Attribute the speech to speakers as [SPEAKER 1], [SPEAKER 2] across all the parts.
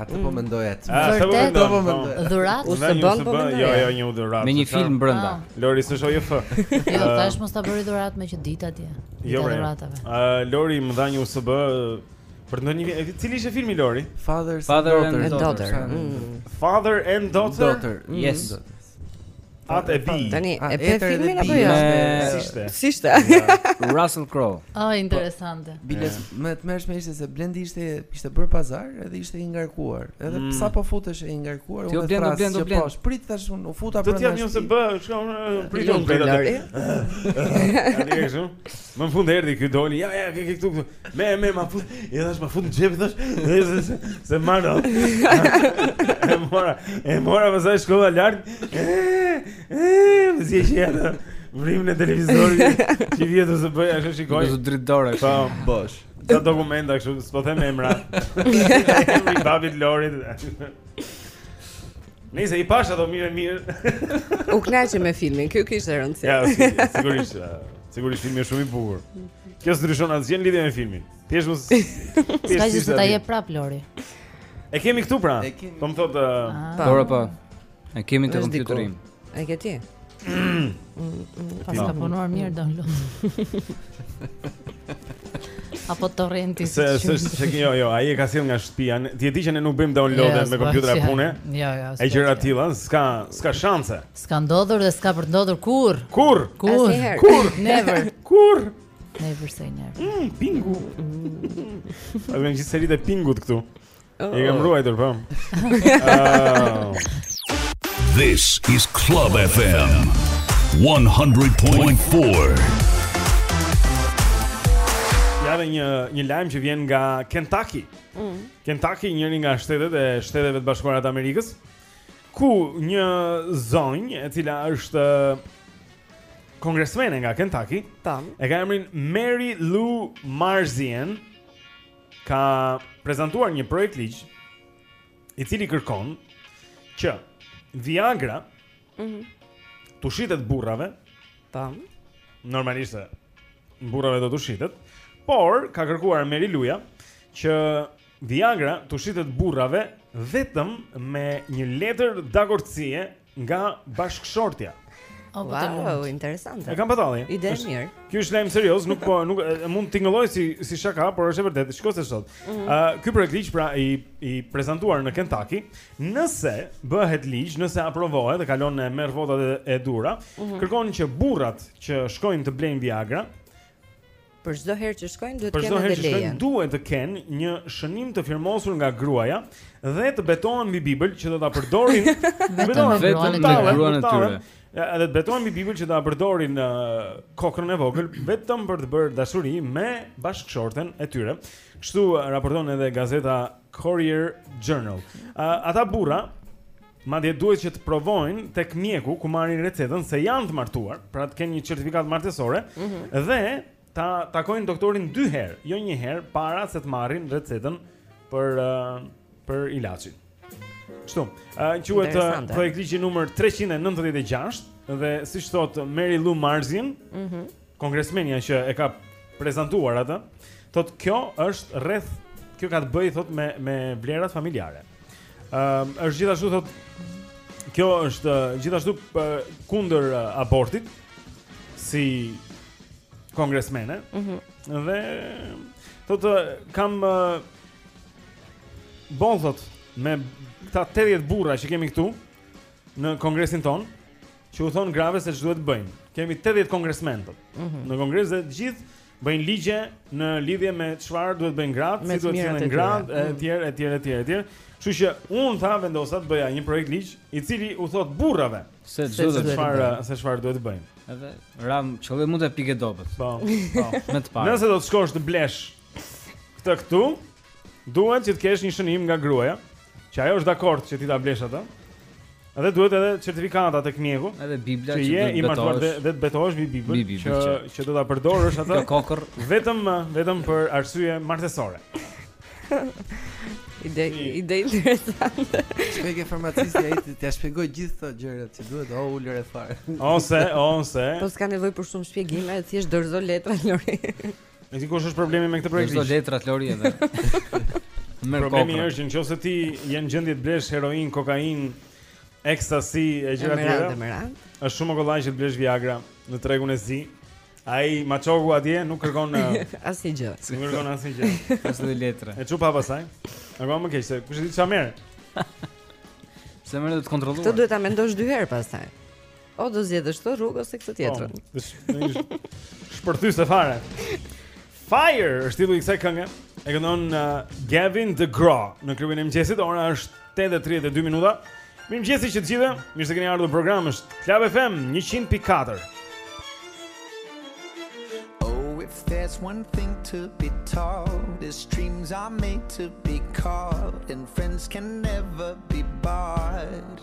[SPEAKER 1] Atë po mm. mendoja
[SPEAKER 2] ti. Atë po mendoj.
[SPEAKER 1] Po mendoj.
[SPEAKER 2] Dhuratë
[SPEAKER 3] ose
[SPEAKER 2] bën
[SPEAKER 3] po mendoj.
[SPEAKER 2] Jo, jo, një dhuratë.
[SPEAKER 4] Me një film brenda. Ah.
[SPEAKER 2] Lori s'është ajo fë.
[SPEAKER 5] Jo, tash mos ta bëri dhuratë meqë dita atje.
[SPEAKER 2] Jo,
[SPEAKER 5] dhuratave.
[SPEAKER 2] Ë, Lori më dha një USB për ndonjë film. Cili ishte filmi Lori?
[SPEAKER 1] Father
[SPEAKER 4] and
[SPEAKER 1] Daughter.
[SPEAKER 2] Father and Daughter.
[SPEAKER 4] Yes.
[SPEAKER 2] Atë e di.
[SPEAKER 3] Tani e pe filmin apo jo?
[SPEAKER 2] Si ishte?
[SPEAKER 3] Si ishte?
[SPEAKER 4] Russell Crowe.
[SPEAKER 5] Ah, interesante.
[SPEAKER 1] Po, Biles më e tmerrshme ishte se Blendi ishte ishte bërë pazar, edhe ishte i ngarkuar. Edhe
[SPEAKER 2] mm.
[SPEAKER 1] sapo futesh i ngarkuar, unë thërras.
[SPEAKER 4] Blendi,
[SPEAKER 1] Blendi,
[SPEAKER 4] Blendi.
[SPEAKER 1] Po, prit tash unë u futa brenda.
[SPEAKER 2] Do
[SPEAKER 1] të
[SPEAKER 2] jap një USB, shkon prit
[SPEAKER 3] unë
[SPEAKER 2] prit
[SPEAKER 3] atë.
[SPEAKER 2] Tani e kështu. Më në fund erdhi ky doli, ja ja ke ke këtu. Me me ma fut, i thashë ma fut në xhep thashë. Se, se marr do. e mora, e mora pastaj shkova lart. Më si që ja. Vrimë në televizor, që vjetë të së bëjë, ashtë shikoj.
[SPEAKER 4] Në të dytë dore, pa,
[SPEAKER 2] po,
[SPEAKER 1] bosh.
[SPEAKER 2] Sa dokumenta, kështu, s'po them emra. Emri i babit Lorit. Nëse i pashë ato mirë mirë.
[SPEAKER 3] U kënaqëm me filmin. Ky kishte rëndësi.
[SPEAKER 2] Ja, sigurisht. Sigurisht filmi është shumë i bukur. Kjo s'ndryshon asgjë në lidhje me filmin. Thjesht mos
[SPEAKER 5] thjesht s'ka gjë ta jep prapë Lori.
[SPEAKER 2] E kemi këtu pra. Po më thotë,
[SPEAKER 5] ah.
[SPEAKER 4] po po. E kemi
[SPEAKER 3] te
[SPEAKER 4] kompjuteri.
[SPEAKER 3] E ke ti?
[SPEAKER 5] Paska punuar mirë download-i. Apo torrenti.
[SPEAKER 2] Se se se jo jo, ai e ka sjellë nga shtëpia. Ti e di që ne nuk bëjmë download me kompjuterat e punës.
[SPEAKER 5] Jo jo.
[SPEAKER 2] E gjëra të tilla, s'ka s'ka shanse.
[SPEAKER 5] S'ka ndodhur dhe s'ka për të ndodhur
[SPEAKER 2] kurrë.
[SPEAKER 5] Kurrë.
[SPEAKER 3] Kurrë.
[SPEAKER 5] Kurrë. Never.
[SPEAKER 2] Kurrë.
[SPEAKER 5] Never say never.
[SPEAKER 2] Mm, Pingu. Mm. Ai vjen gjithë seritë e Pingut këtu. I kam ruajtur, po.
[SPEAKER 6] This is Club FM 100.4.
[SPEAKER 2] Ja dhe një një lajm që vjen nga Kentucky. Mm. Kentucky, njëri nga shtetet e Shteteve të Bashkuara të Amerikës, ku një zonjë e cila është kongresmene nga Kentucky,
[SPEAKER 3] Tam.
[SPEAKER 2] e ka emrin Mary Lou Marzian. ka prezantuar një projektligj i cili kërkon që Viagra mm -hmm. t'u shitet burrave.
[SPEAKER 3] Tam.
[SPEAKER 2] Normalisht burrave do t'u shitet, por ka kërkuar Meri Luja që Viagra t'u shitet burrave vetëm me një letër dakordësie Nga bashkëshortja.
[SPEAKER 5] Oh,
[SPEAKER 3] wow, interesante.
[SPEAKER 2] E kam batalli.
[SPEAKER 3] Ide e mirë.
[SPEAKER 2] Ky është lajm serioz, nuk po nuk e, mund të tingëllojë si si shaka, por është e vërtetë. Shikoj se sot. Ëh, mm -hmm. uh, ky projektligj pra i i prezantuar në Kentucky, nëse bëhet ligj, nëse aprovohet dhe kalon në merr votat e, e duhura, mm -hmm. kërkon që burrat që shkojnë të blejnë Viagra,
[SPEAKER 3] Për çdo herë që shkojnë duhet të kenë
[SPEAKER 2] lejen.
[SPEAKER 3] Për çdo herë
[SPEAKER 2] që shkojnë duhet të kenë një shënim të firmosur nga gruaja dhe të betohen mbi Bibël që do ta përdorin
[SPEAKER 5] vetëm me gruan e tyre.
[SPEAKER 2] Edhe të betohen mbi Bibël që do ta përdorin kokrën e vogël vetëm për të bërë dashuri me bashkëshorten e tyre. Kështu raporton edhe gazeta Courier Journal. Ata burra Madje duhet që të provojnë tek mjeku ku marrin recetën se janë të martuar, pra të kenë një certifikatë martesore mm -hmm. dhe ta takojnë doktorin dy herë, jo një herë para se të marrin recetën për uh, për ilaçin. Kështu, uh, quhet uh, projektligji numër 396 dhe siç thot Mary Lou Marzian,
[SPEAKER 3] mm -hmm.
[SPEAKER 2] Kongresmenja që e ka prezantuar atë, thotë kjo është rreth kjo ka të bëjë thotë me me vlerat familjare. Ëm ehm, uh, është gjithashtu thotë kjo është uh, gjithashtu uh, kundër uh, abortit si kongresmene.
[SPEAKER 3] Ëh. Mm -hmm.
[SPEAKER 2] Dhe thotë uh, kam uh, boll thotë me këta 80 burra që kemi këtu në kongresin ton. Që u thonë grave se ç'duhet të bëjnë. Kemi 80 kongresmenë mm
[SPEAKER 3] -hmm.
[SPEAKER 2] në kongres dhe të gjithë bëjnë ligje në lidhje me çfarë duhet bëjnë gratë, si duhet të
[SPEAKER 3] jenë
[SPEAKER 2] gratë mhm. etj etj etj etj. Kështu që un tha vendosa të bëja një projekt ligj i cili u thot burrave
[SPEAKER 4] se
[SPEAKER 3] çfarë
[SPEAKER 4] se
[SPEAKER 2] çfarë se çfarë duhet të bëjnë.
[SPEAKER 4] Edhe ra mu aty te pika e dobët.
[SPEAKER 2] Po. po.
[SPEAKER 4] Me të parë.
[SPEAKER 2] Nëse do të shkosh të blesh këtë këtu, Duhet që të kesh një shënim nga gruaja, që ajo është dakord që ti ta blesh atë. Edhe duhet edhe certifikata tek mjeku.
[SPEAKER 4] Edhe Bibla
[SPEAKER 2] që,
[SPEAKER 4] që
[SPEAKER 2] je i martuar dhe, dhe të betohesh mbi
[SPEAKER 4] Biblën, Biblën
[SPEAKER 2] që,
[SPEAKER 4] që
[SPEAKER 2] që do ta përdorësh atë.
[SPEAKER 4] kokër.
[SPEAKER 2] Vetëm vetëm për arsye martesore.
[SPEAKER 3] Ide si. ide interesante.
[SPEAKER 1] Çka ke farmacisti ai t'ia shpjegoj gjithë këto gjëra që duhet o ulur e fare.
[SPEAKER 2] Ose, ose.
[SPEAKER 3] Po s'ka nevojë për shumë shpjegime, thjesht dorëzo letrat Lori.
[SPEAKER 2] E di kush është problemi me këtë projekt?
[SPEAKER 4] Dorëzo letrat Lori edhe. Merr
[SPEAKER 2] kokrën.
[SPEAKER 4] Problemi
[SPEAKER 2] është që nëse ti je në gjendje të blesh heroin, kokainë, ekstasi e gjëra
[SPEAKER 3] të
[SPEAKER 2] tjera. Është shumë kollaj që të blesh Viagra në tregun e zi. Ai maçoku atje nuk kërkon
[SPEAKER 3] asnjë gjë.
[SPEAKER 2] Nuk kërkon asnjë gjë. Asnjë letër. Epo pastaj. Apo më keq se kush e di çfarë merr.
[SPEAKER 4] S'e merr të kontrolluar?
[SPEAKER 3] Këtë duhet ta mendosh dy herë pastaj. O do zgjedhësh këtë rrugë ose këtë tjetrën.
[SPEAKER 2] Po, Shpërthyese fare. Fire është titulli i kësaj kënge. E këndon uh, Gavin DeGraw në klubin e mëngjesit. Ora është 8:32 minuta. Mirëmëngjes që të gjithëve. Mirë se keni ardhur në program. Është Club FM 100.4.
[SPEAKER 7] Oh, if there's one thing to be taught, is dreams are made to be caught and friends can never be bought.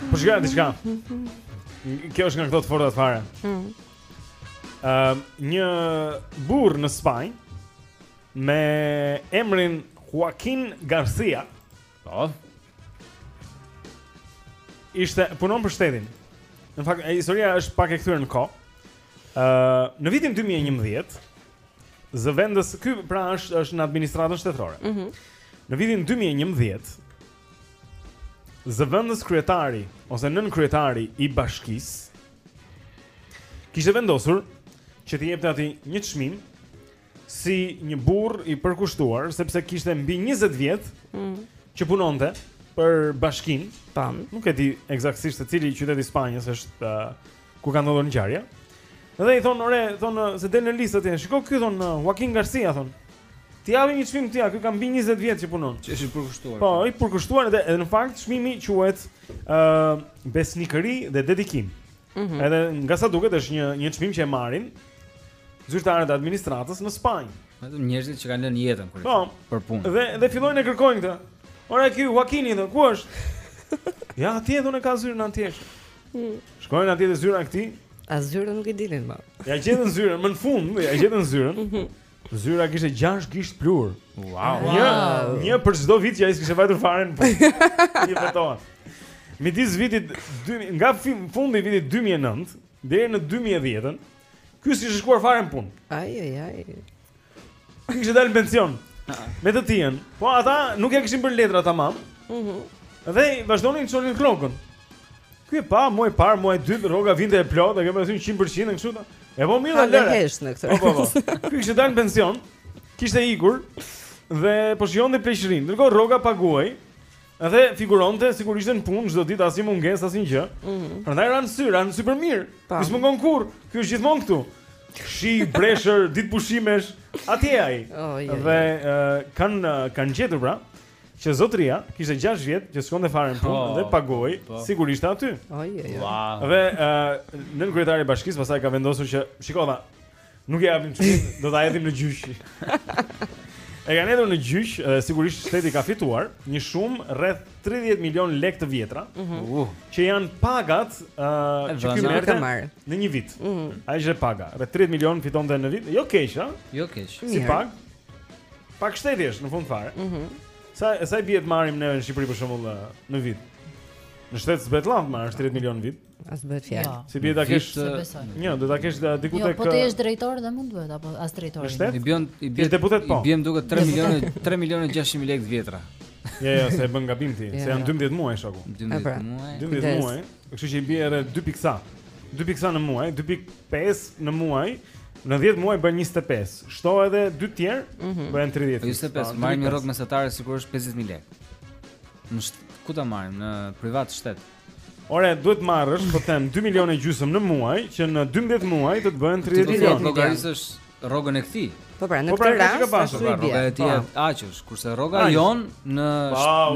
[SPEAKER 2] Po zgjodha diçka. Kjo është nga këto të fortat fare. Ëh, hmm. uh, një burrë në Spanjë me emrin Joaquin Garcia.
[SPEAKER 4] Po.
[SPEAKER 2] Ishte punon për shtetin. Në fakt, historia është pak e kthyer në kohë. Ëh, uh, në vitin 2011 Zëvendës, ky pra është është në administratën shtetërore.
[SPEAKER 3] Mhm.
[SPEAKER 2] Mm në vitin 2011, Zëvendës kryetari ose nën kryetari i bashkisë kishte vendosur që t'i jepte atij një çmim si një burrë i përkushtuar sepse kishte mbi 20 vjet
[SPEAKER 3] mm.
[SPEAKER 2] që punonte për bashkinë.
[SPEAKER 3] Tani,
[SPEAKER 2] nuk e di ekzaktësisht se cili qytet i Spanjës është uh, ku ka ndodhur ngjarja. Dhe i thonë, "Ore, thonë se del në listë atje. Shiko ky thonë Joaquin Garcia thonë. T'i japim një çmim këtij, ky ka mbi 20 vjet që punon."
[SPEAKER 4] Që është i përkushtuar.
[SPEAKER 2] Po, i përkushtuar dhe edhe në fakt çmimi quhet ë uh, besnikëri dhe dedikim.
[SPEAKER 3] Mm -hmm.
[SPEAKER 2] Edhe nga sa duket është një një çmim që e marrin zyrtarët e administratës në Spanjë.
[SPEAKER 4] Ata njerëzit që kanë lënë jetën kur
[SPEAKER 2] po,
[SPEAKER 4] për punë.
[SPEAKER 2] Dhe dhe fillojnë të kërkojnë këtë. Ore ky Joaquini, ku është? ja, atje thonë ka zyrën atje. Mm. Shkojnë atje te zyra e këtij.
[SPEAKER 3] A zyrën nuk e dinin më.
[SPEAKER 2] Ia gjetën zyrën, më në fund, ia gjetën zyrën. Mhm. Zyra kishte 6 gisht pluhur.
[SPEAKER 4] Wow.
[SPEAKER 2] Një, wow. një për çdo vit që ai s'kishte vajtur fare në punë. Një foton. Midis vitit 2000, nga fundi i vitit 2009 deri në 2010-ën, ky s'kishte shkuar fare në punë.
[SPEAKER 3] Ai ai
[SPEAKER 2] ai. Kishte dalë n'pension Me të tijen Po ata nuk ia kishin bërë letrat tamam
[SPEAKER 3] mm -hmm.
[SPEAKER 2] Dhe vazhdonin i çonin rrogën Ky e pa, muaji parë, muaji dytë, rroga vinte e plotë, e kemi thënë 100% kështu ta. E po mirë lëre.
[SPEAKER 3] Ka hesht në këtë.
[SPEAKER 2] Po po. po. Ky kishte dalë në pension, kishte ikur dhe po shijonte pleqërinë. Ndërkohë rroga paguhej. Edhe figuronte sikur ishte në punë çdo ditë asnjë mungesë asnjë gjë.
[SPEAKER 3] Mm -hmm.
[SPEAKER 2] Prandaj ra në sy, ra në
[SPEAKER 3] sy
[SPEAKER 2] për mirë. Nuk mungon kurrë. Ky është gjithmonë këtu. Shi breshër ditë pushimesh atje ai.
[SPEAKER 3] Oh, yeah,
[SPEAKER 2] dhe uh, kanë uh, kanë gjetur pra që zotëria kishte 6 vjet që s'shkonte fare në punë
[SPEAKER 4] oh,
[SPEAKER 2] dhe paguhej
[SPEAKER 4] po.
[SPEAKER 2] sikur ishte aty.
[SPEAKER 3] Oh, yeah, yeah.
[SPEAKER 4] Wow.
[SPEAKER 2] Dhe uh, nën kryetari i bashkisë pastaj ka vendosur që shiko Nuk i japim çmim, do ta hedhim në gjyq. E kanë hedhur në gjyq dhe sigurisht shteti ka fituar një shumë rreth 30 milion lekë të vjetra,
[SPEAKER 4] mm -hmm.
[SPEAKER 2] që janë pagat
[SPEAKER 4] uh,
[SPEAKER 2] që ky merrte në një vit.
[SPEAKER 3] Mm
[SPEAKER 2] -hmm. Ajo është paga, rreth 30 milion fitonte në vit. Jo keq, ha?
[SPEAKER 4] Jo keq.
[SPEAKER 2] Si pagë? Pagë shteti është në fund fare.
[SPEAKER 3] Mm -hmm.
[SPEAKER 2] Sa sa i bie të marrim ne në Shqipëri për shembull në vit? Në shtet s'bet lavë, ma është 30 milion vit.
[SPEAKER 3] As bëhet fjalë.
[SPEAKER 5] Jo.
[SPEAKER 2] Si bie ta kesh një, do ta kesh diku
[SPEAKER 5] jo,
[SPEAKER 2] tek.
[SPEAKER 5] Jo, po ti je drejtor dhe mund bëhet apo as
[SPEAKER 2] drejtor.
[SPEAKER 4] I bën i bën
[SPEAKER 2] deputet po.
[SPEAKER 4] I bën duke 3 milionë 3 milionë 600 mijë lekë të vjetra.
[SPEAKER 2] Jo, jo, se bën gabim ti, se janë 12 muaj shoku.
[SPEAKER 4] 12
[SPEAKER 3] pra,
[SPEAKER 4] muaj.
[SPEAKER 2] 12 muaj. Kështu që i bie edhe 2 pikë sa. 2 pikë sa në muaj, 2.5 në muaj. Në 10 muaj bën 25. Shto edhe 2 të tjerë,
[SPEAKER 3] mhm.
[SPEAKER 2] bën 30.
[SPEAKER 4] 25, marr një rrogë mesatare sikur është 50000 lekë. Në ku ta marrim? Në privat shtet.
[SPEAKER 2] Ore, duhet të marrësh, po them, 2 milionë e gjysëm në muaj, që në 12 muaj do të bëhen 30 milionë.
[SPEAKER 4] Ti llogarit rrogën e këtij.
[SPEAKER 3] Po pra, në
[SPEAKER 2] po pra,
[SPEAKER 3] këtë
[SPEAKER 2] rast ka pasur pra,
[SPEAKER 4] rroga e tij
[SPEAKER 2] po.
[SPEAKER 4] aq është, kurse rroga jonë në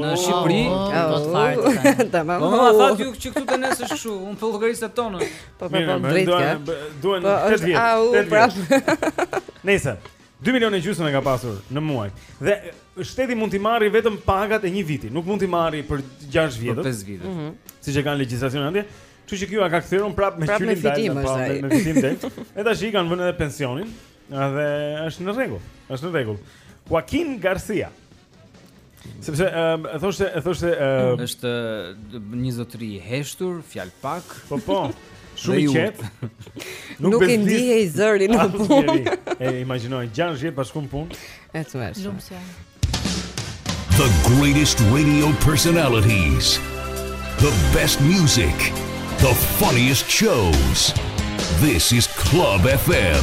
[SPEAKER 4] në Shqipëri,
[SPEAKER 5] po të fare.
[SPEAKER 3] Tamam.
[SPEAKER 4] Po ma tha ti që këtu të nesër kështu, unë
[SPEAKER 3] po llogaris
[SPEAKER 2] tonën.
[SPEAKER 3] Po
[SPEAKER 2] po
[SPEAKER 3] drejt.
[SPEAKER 2] Duhen 8 vjet.
[SPEAKER 3] Au, prap.
[SPEAKER 2] Nëse 2 milionë e gjysmë e ka pasur në muaj. Dhe shteti mund t'i marrë vetëm pagat e një viti, nuk mund t'i marrë për 6
[SPEAKER 4] vjet.
[SPEAKER 2] Për
[SPEAKER 4] 5 vjet.
[SPEAKER 3] Mhm.
[SPEAKER 2] Siç e kanë legjislacionin atje. Kështu që kjo ka kthyer un
[SPEAKER 3] prap me
[SPEAKER 2] qytetin e
[SPEAKER 3] tij,
[SPEAKER 2] po me fitim del. E tash i kanë vënë edhe pensionin, edhe është në rregull, është në rregull. Joaquin Garcia. Sepse um, e thoshte e thoshte um,
[SPEAKER 4] është një zotëri i heshtur, fjalëpak.
[SPEAKER 2] Po po. Shumë i qetë.
[SPEAKER 3] Nuk, nuk
[SPEAKER 2] i
[SPEAKER 3] ndihej zëri në punë.
[SPEAKER 2] E imagjinoj 60 pa shkuar punë.
[SPEAKER 3] E tmerrshme.
[SPEAKER 5] Lumsja.
[SPEAKER 6] The greatest radio personalities. The best music. The funniest shows. This is Club FM.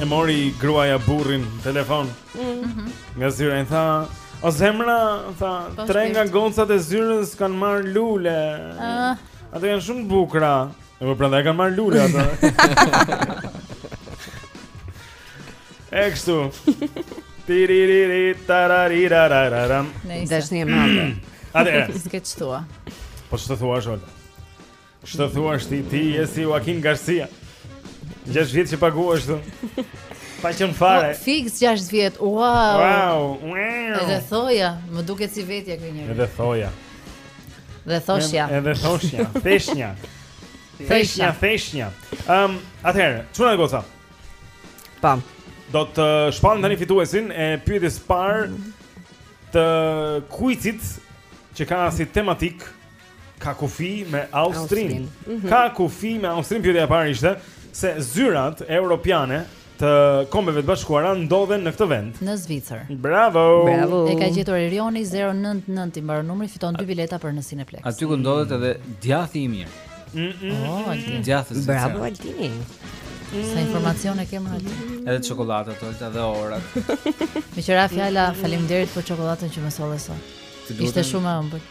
[SPEAKER 2] E mori gruaja burrin në telefon mm. Nga zyra i tha O zemra, tha,
[SPEAKER 5] po,
[SPEAKER 2] tre nga gocat e zyrës kanë marrë lule
[SPEAKER 5] uh.
[SPEAKER 2] Ato janë shumë të bukra E po, prandaj kanë marrë lule ato E kështu Tiririri, tararirarararam
[SPEAKER 3] Dashni e madhe
[SPEAKER 2] Ate e
[SPEAKER 5] S'ke ç'thua
[SPEAKER 2] Po ç'të thuash, Zholda Ç'të thuash ti ti je si Joaquin Garcia. 6 vjet që paguhesh ashtu. Pa qenë fare.
[SPEAKER 8] Po, Fix 6 vjet. Wow.
[SPEAKER 2] Wow.
[SPEAKER 8] Edhe thoja, më duket si vetja ky njeri.
[SPEAKER 2] Edhe thoja.
[SPEAKER 8] Dhe thoshja.
[SPEAKER 2] Edhe thoshja, feshnja. Feshnja,
[SPEAKER 8] feshnja.
[SPEAKER 2] Ehm, atëherë, çuna e goca.
[SPEAKER 3] Pam.
[SPEAKER 2] Do të shpallim tani fituesin e pyetjes së parë të kuicit që ka si tematikë Ka kufi me
[SPEAKER 3] Austrinë. Mhm.
[SPEAKER 2] Ka kufi me Austrinë pyetja e parë ishte se zyrat europiane të Kombeve të Bashkuara ndodhen në këtë vend.
[SPEAKER 8] Në Zvicër.
[SPEAKER 2] Bravo.
[SPEAKER 3] Bravo.
[SPEAKER 8] E ka gjetur Erioni 099 i mbaron numri fiton dy bileta për në Cineplex.
[SPEAKER 4] Aty ku ndodhet edhe djathi i mirë.
[SPEAKER 2] Mm, mm,
[SPEAKER 8] oh, Altin.
[SPEAKER 4] Djathi.
[SPEAKER 3] Bravo Altini.
[SPEAKER 8] Sa informacione kemi aty?
[SPEAKER 4] Edhe çokollatat edhe orat.
[SPEAKER 8] Meqë ra fjala, faleminderit për çokollatën që më solle sot. Ishte shumë e ëmbël.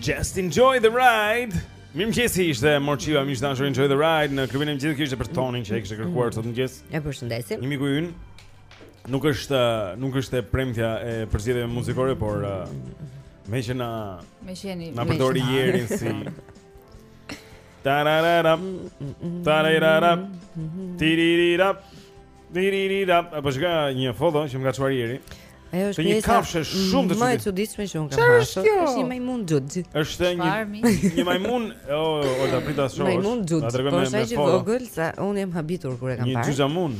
[SPEAKER 9] Just enjoy the ride.
[SPEAKER 2] Mirë mëngjes ishte Morçiva, miq të dashur enjoy the ride në klubin e mëngjesit që ishte për Tonin që e kishte kërkuar sot mëngjes.
[SPEAKER 3] E përshëndesim.
[SPEAKER 2] Një miku ynë. Nuk është nuk është e premtja e përzgjedhjeve muzikore, por uh, me që na
[SPEAKER 5] me që jeni
[SPEAKER 2] na
[SPEAKER 3] e
[SPEAKER 2] përdori Jerin si Tarararam Tarararam Tiririram Tiririram A po sheh një foto që më ka çuar Jeri
[SPEAKER 3] Ajo është
[SPEAKER 2] një kafshë shumë të çuditshme.
[SPEAKER 3] Më e
[SPEAKER 2] çuditshme
[SPEAKER 3] që unë kam pasur. Është kjo? Është një majmun xhuxh.
[SPEAKER 2] Është një një majmun, o, o prit ta shoh.
[SPEAKER 3] Majmun xhuxh. Po është aq i vogël sa unë jam habitur kur e kam parë.
[SPEAKER 2] Një xhuxhamun.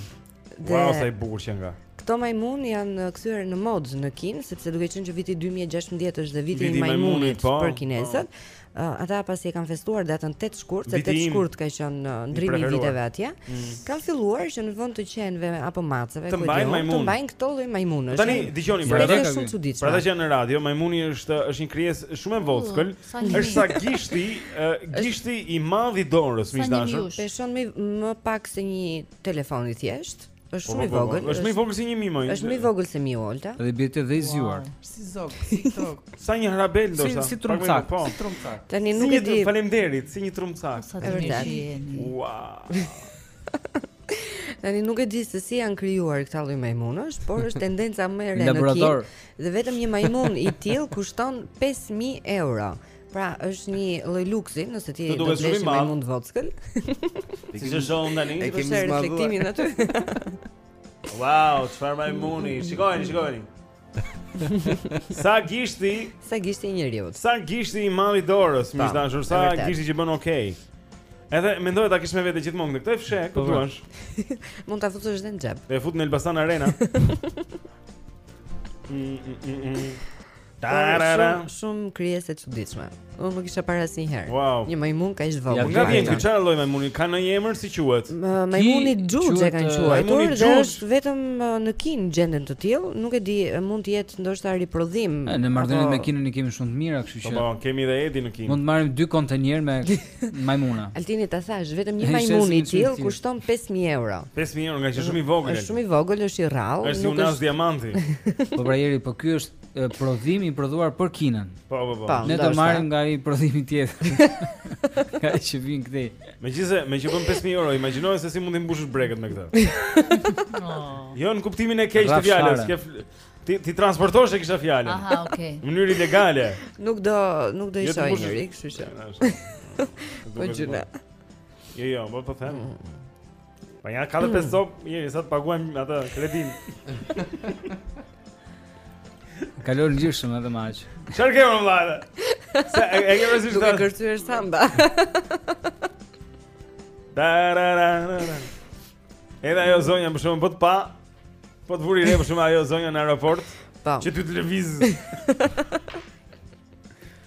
[SPEAKER 3] Dhe
[SPEAKER 2] wow, sa i bukur qenka.
[SPEAKER 3] Këto majmunë janë uh, kthyer në modë në Kinë, sepse duke qenë që viti 2016 është dhe viti,
[SPEAKER 2] viti
[SPEAKER 3] i
[SPEAKER 2] majmunit,
[SPEAKER 3] majmunit
[SPEAKER 2] po,
[SPEAKER 3] për kinezët. Po. Uh, ata pasi e kanë festuar datën 8 shkurt, se 8 shkurt ka qenë uh, ndrimi i viteve atje, mm. kanë filluar që në vend të qenve apo maceve,
[SPEAKER 2] të mbajnë majmunë,
[SPEAKER 3] të mbajnë këto lloj majmunësh.
[SPEAKER 2] Tani dëgjoni
[SPEAKER 3] për atë shumë çuditshme.
[SPEAKER 2] Për ata që janë në radio, majmuni është është një krijesë shumë e
[SPEAKER 5] vockël,
[SPEAKER 2] është sa gishti, uh, gishti i madh i dorës, miq
[SPEAKER 5] të
[SPEAKER 2] dashur.
[SPEAKER 3] Peshon më më pak se një Telefon i thjeshtë. Është shumë i
[SPEAKER 2] po, po, po,
[SPEAKER 3] vogël.
[SPEAKER 2] Është më i vogël se një mimo.
[SPEAKER 3] Është më i vogël se miu Olta.
[SPEAKER 4] Dhe bie të dhëzuar.
[SPEAKER 1] Si zog, si zog.
[SPEAKER 2] Sa një harabel ndoshta.
[SPEAKER 4] Si si trumcak,
[SPEAKER 2] po.
[SPEAKER 1] Si trumcak.
[SPEAKER 3] Tani nuk e di.
[SPEAKER 2] Faleminderit, si një trumcak.
[SPEAKER 5] Është
[SPEAKER 3] vërtet.
[SPEAKER 2] Wow.
[SPEAKER 3] Tani nuk e di se si janë krijuar këta lloj majmunësh, por është tendenca më e re në Kinë. Dhe vetëm një majmun i tillë kushton 5000 euro. Pra, është një lloj luksi, nëse ti do të blesh majmun të vockël.
[SPEAKER 2] Teksa e shohim tani?
[SPEAKER 1] E kemi zgjuar
[SPEAKER 3] reflektimin aty.
[SPEAKER 2] Wow, çfarë majmuni? Shikojeni, shikojeni. Sa gishti?
[SPEAKER 3] Sa gishti i njeriut?
[SPEAKER 2] Sa gishti i madh i dorës, miq
[SPEAKER 3] të
[SPEAKER 2] dashur, sa gishti që bën okay. Edhe mendoj ta kesh me vete gjithmonë këtë kafshë, ku
[SPEAKER 4] po, po.
[SPEAKER 2] duash.
[SPEAKER 3] Mund ta futësh në xhep.
[SPEAKER 2] E fut në Elbasan Arena. Mm, mm, mm, Tarara.
[SPEAKER 3] Shumë shumë krijesë e çuditshme. Unë nuk kisha parë asnjëherë.
[SPEAKER 2] Wow.
[SPEAKER 3] Një majmun kaq të vogël.
[SPEAKER 2] Ja, nga vjen ky çfarë lloj majmuni? Ka ndonjë emër si quhet?
[SPEAKER 3] Majmuni xhuxh e kanë quajtur.
[SPEAKER 2] Majmuni xhuxh
[SPEAKER 3] është vetëm në Kinë gjenden të tillë, nuk e di, mund të jetë ndoshta riprodhim.
[SPEAKER 4] Ne
[SPEAKER 3] marrëdhëniet
[SPEAKER 4] me Kinën i kemi shumë të mira, kështu
[SPEAKER 2] po,
[SPEAKER 4] që.
[SPEAKER 2] Po, kemi edhe Edi në Kinë.
[SPEAKER 4] Mund të marrim dy kontejnerë me majmuna.
[SPEAKER 3] Altini ta thashë, vetëm një majmun i tillë kushton 5000 euro.
[SPEAKER 2] 5000 euro, ngaqë është shumë i vogël.
[SPEAKER 3] Është shumë i vogël, është i rrallë, nuk
[SPEAKER 2] është.
[SPEAKER 3] Është
[SPEAKER 2] një diamant.
[SPEAKER 4] Po pra Jeri, po ky është prodhim i prodhuar për Kinën.
[SPEAKER 2] Po, po, po.
[SPEAKER 4] Ne do marrim nga ai prodhimi tjetër. Kaq e vinë këto.
[SPEAKER 2] Megjithëse, me që bën 5000 euro, imagjinoje se si mund të mbushësh brekët me këtë.
[SPEAKER 5] Oh.
[SPEAKER 2] Jo në kuptimin e keq të fjalës, që ti t'i transportosh e kisha fjalën.
[SPEAKER 5] Aha, okay.
[SPEAKER 2] Në mënyrë ilegale.
[SPEAKER 3] Nuk do, nuk do i shoh
[SPEAKER 2] jo,
[SPEAKER 3] njeri, kështu që. Po gjuna.
[SPEAKER 2] Jo, jo, po po them. Mm. Po ja ka të pesë top, jeni sa të paguajmë atë kredin.
[SPEAKER 4] Kalon lirshëm edhe me aq.
[SPEAKER 2] Çfarë ke mo vëlla? Se e ke vështirë
[SPEAKER 3] çfarë?
[SPEAKER 2] Duke
[SPEAKER 3] kërcyer samba.
[SPEAKER 2] Tarararara. Edhe ajo zonja më shumë po të pa. Po të vuri re më shumë ajo zonja në aeroport.
[SPEAKER 3] Po.
[SPEAKER 2] Që ti të lëviz.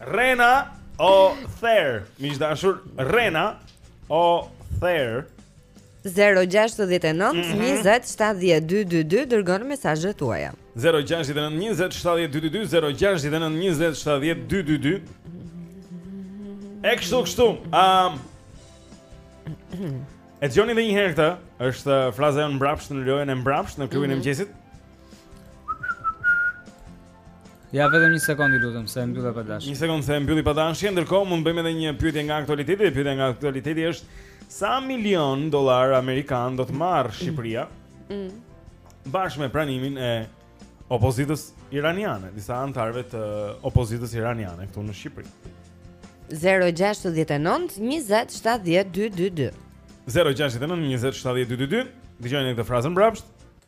[SPEAKER 2] Rrena o ther, miq të dashur, Rrena o ther.
[SPEAKER 3] 0-6-19-27-12-2 Dërgoni mesazhet tuaja
[SPEAKER 2] 0-6-19-27-12-2 0-6-19-27-12-2 E kështu, kështu um, E dëgjoni dhe një herë këtë, është fraza jonë mbrapsht në lojën e mbrapsht në kryen e mhm.
[SPEAKER 4] mëngjesit Ja vetëm një sekondë ju lutem se e mbylla pa dashje.
[SPEAKER 2] Një sekondë se e mbylla pa dashje, ndërkohë mund të bëjmë edhe një pyetje nga aktualiteti, dhe pyetja nga aktualiteti është sa milionë dollarë amerikanë do të marrë Shqipëria? Mm. Bashkë me pranimin e opozitës iraniane, disa anëtarëve të opozitës iraniane këtu në Shqipëri.
[SPEAKER 3] 069 20 70 222.
[SPEAKER 2] 069 20 70 222. Dëgjojeni këtë frazën mbrapsht.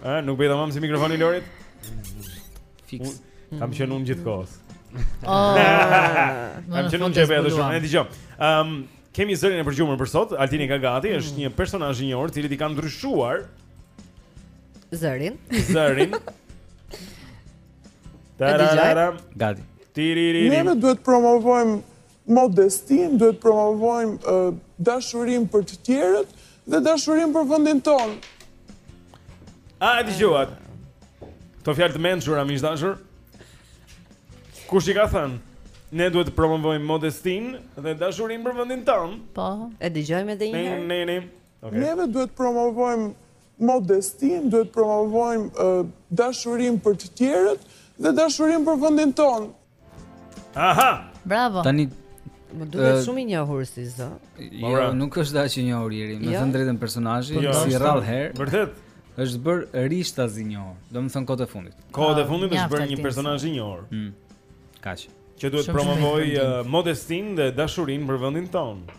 [SPEAKER 2] A, nuk bëj tamam si mikrofoni i Lorit?
[SPEAKER 4] Fiks.
[SPEAKER 2] Kam qenë unë gjithë kohës.
[SPEAKER 5] Oh,
[SPEAKER 2] kam qenë unë gjithë
[SPEAKER 5] kohës.
[SPEAKER 2] Ne dëgjojmë. Um, kemi zërin e përgjumur për sot. Altini e ka gati mm. është një personazh i njohur, të cilit i kanë ndryshuar.
[SPEAKER 3] Zërin.
[SPEAKER 2] Zërin. Tararam.
[SPEAKER 4] Gati.
[SPEAKER 2] Tiriririm.
[SPEAKER 10] Ne duhet të promovojmë modestinë, duhet të promovojmë dashurinë për të tjerët dhe dashurinë për vendin tonë.
[SPEAKER 2] A e dëgjuat? Këto fjalë të mençura miq të dashur. Kush i ka thënë? Ne duhet të promovojmë modestinë dhe dashurinë për vendin tonë.
[SPEAKER 5] Po,
[SPEAKER 3] e dëgjojmë edhe një herë.
[SPEAKER 2] Ne ne. Okay.
[SPEAKER 10] Neve duhet të promovojmë modestinë, duhet të promovojmë dashurinë për të tjerët dhe dashurinë për vendin tonë.
[SPEAKER 2] Aha.
[SPEAKER 5] Bravo.
[SPEAKER 4] Tani
[SPEAKER 3] Më duket shumë i njohur si zë.
[SPEAKER 4] Jo, pra, nuk është dhe aq i njohur Iri, me
[SPEAKER 3] jo.
[SPEAKER 4] thënë të drejtën personazhi,
[SPEAKER 2] jo.
[SPEAKER 4] si rrallë herë.
[SPEAKER 2] Vërtet.
[SPEAKER 4] Është bërë rishtas i njohur, domethënë kohët e fundit.
[SPEAKER 2] Kohët e fundit është bërë një personazh i njohur.
[SPEAKER 4] Mm. Kaq.
[SPEAKER 2] Që duhet të
[SPEAKER 5] promovojë
[SPEAKER 2] uh, modestinë dhe dashurinë për vendin tonë.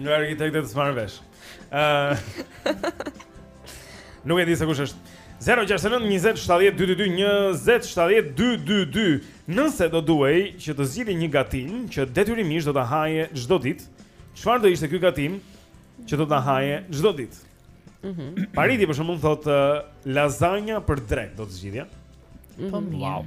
[SPEAKER 2] Nga arkitektet s'marr vesh uh, Nuk e di se kush është 069 20 70 222 20 70 222 Nëse do duhej që të zgjidhje një gatim që detyrimisht do ta haje çdo ditë, çfarë do ishte ky gatim që do ta haje çdo ditë?
[SPEAKER 3] Mhm.
[SPEAKER 2] Mm Pariti për shembull thotë uh,
[SPEAKER 5] lazanja
[SPEAKER 2] për drekë do të
[SPEAKER 4] zgjidhja.
[SPEAKER 2] Mm -hmm. Po mirë. Wow.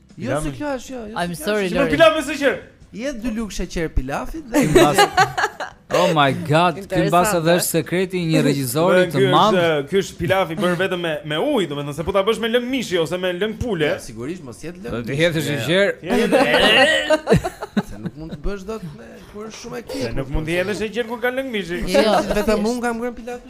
[SPEAKER 2] Jo sufllaqe
[SPEAKER 1] jo.
[SPEAKER 2] I'm
[SPEAKER 3] sorry.
[SPEAKER 2] Ti
[SPEAKER 1] bën pilaf me sheqer.
[SPEAKER 4] I
[SPEAKER 1] hedh dy lugë sheqer pilafit dhe
[SPEAKER 4] Oh my god,
[SPEAKER 3] kjo
[SPEAKER 4] mbase edhe është sekreti i një regjizori të madh.
[SPEAKER 2] Ky është pilaf i bërë vetëm me me ujë, domethënë se po ta bësh me lëng mishi ose me lëng pule.
[SPEAKER 1] Ja, sigurisht mos jetë lëng.
[SPEAKER 4] Do të hedhësh sheqer.
[SPEAKER 1] Se nuk mund të bësh dot me kur është shumë e keq.
[SPEAKER 2] Nuk mund të hedhësh sheqer kur ka lëng mishi.
[SPEAKER 5] Jo,
[SPEAKER 1] vetëm unë kam ngrënë pilaf.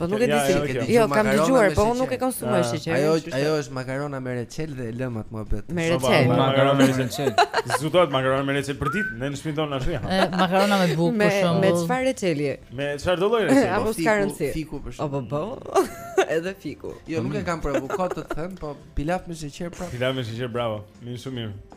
[SPEAKER 2] Po nuk e
[SPEAKER 3] di si. Jo, kam dëgjuar, po unë nuk e konsumoj sheqerin.
[SPEAKER 1] Ajo ajo është makarona me reçel dhe lëre atë muhabet.
[SPEAKER 3] Me
[SPEAKER 2] reçel.
[SPEAKER 4] Makarona me reçel.
[SPEAKER 2] Zgjuat makarona me reçel për ditë, ne në shtëpinë tonë ashtu ja.
[SPEAKER 5] Makarona me bukë për shembull.
[SPEAKER 3] Me çfarë reçeli?
[SPEAKER 2] Me çfarëdo lloj reçeli?
[SPEAKER 3] Apo s'ka rëndësi.
[SPEAKER 1] Fiku për
[SPEAKER 3] shembull.
[SPEAKER 1] Apo
[SPEAKER 3] po. Edhe fiku.
[SPEAKER 1] Jo, nuk e kam provu kot të them, po pilaf me sheqer prapë.
[SPEAKER 2] Pilaf me sheqer, bravo. Mirë, shumë mirë.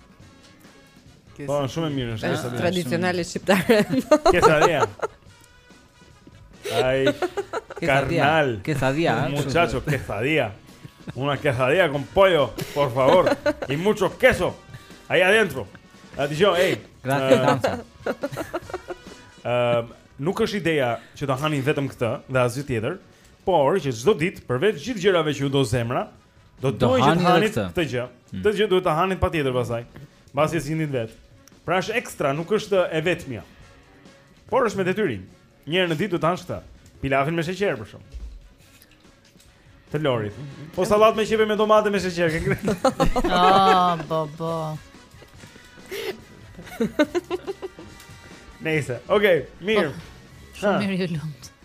[SPEAKER 5] Po,
[SPEAKER 2] është
[SPEAKER 1] shumë
[SPEAKER 3] e
[SPEAKER 2] mirë,
[SPEAKER 4] është quesadilla
[SPEAKER 3] tradicionale shqiptare.
[SPEAKER 2] Quesadilla. Ay carnal.
[SPEAKER 4] Quesadilla.
[SPEAKER 2] Muchacho, quesadilla. Una quesadilla con pollo, por favor. Y mucho queso. Ahí adentro. Adijo, ey.
[SPEAKER 4] Gracias,
[SPEAKER 2] eh,
[SPEAKER 4] danza.
[SPEAKER 2] Ehm, nuk është ideja që ta hani vetëm këtë dhe asgjë tjetër, por që çdo ditë përveç gjithë gjërave që ju do zemra, Do
[SPEAKER 4] të
[SPEAKER 2] duhet të hani
[SPEAKER 4] këtë
[SPEAKER 2] gjë. Hmm. Këtë gjë duhet ta hani patjetër pastaj. Mbasi e zgjidhni vetë. Pra është ekstra, nuk është e vetmja. Por është me detyrim. Një herë në ditë do të hash këtë. Pilafin me sheqer për shembull. Të Lorit. Po sallatë me qepë me domate me sheqer.
[SPEAKER 5] Ah, bo bo.
[SPEAKER 2] Nice, okay, mirë.
[SPEAKER 5] Oh,
[SPEAKER 2] shumë
[SPEAKER 5] mirë ju
[SPEAKER 4] lumtë.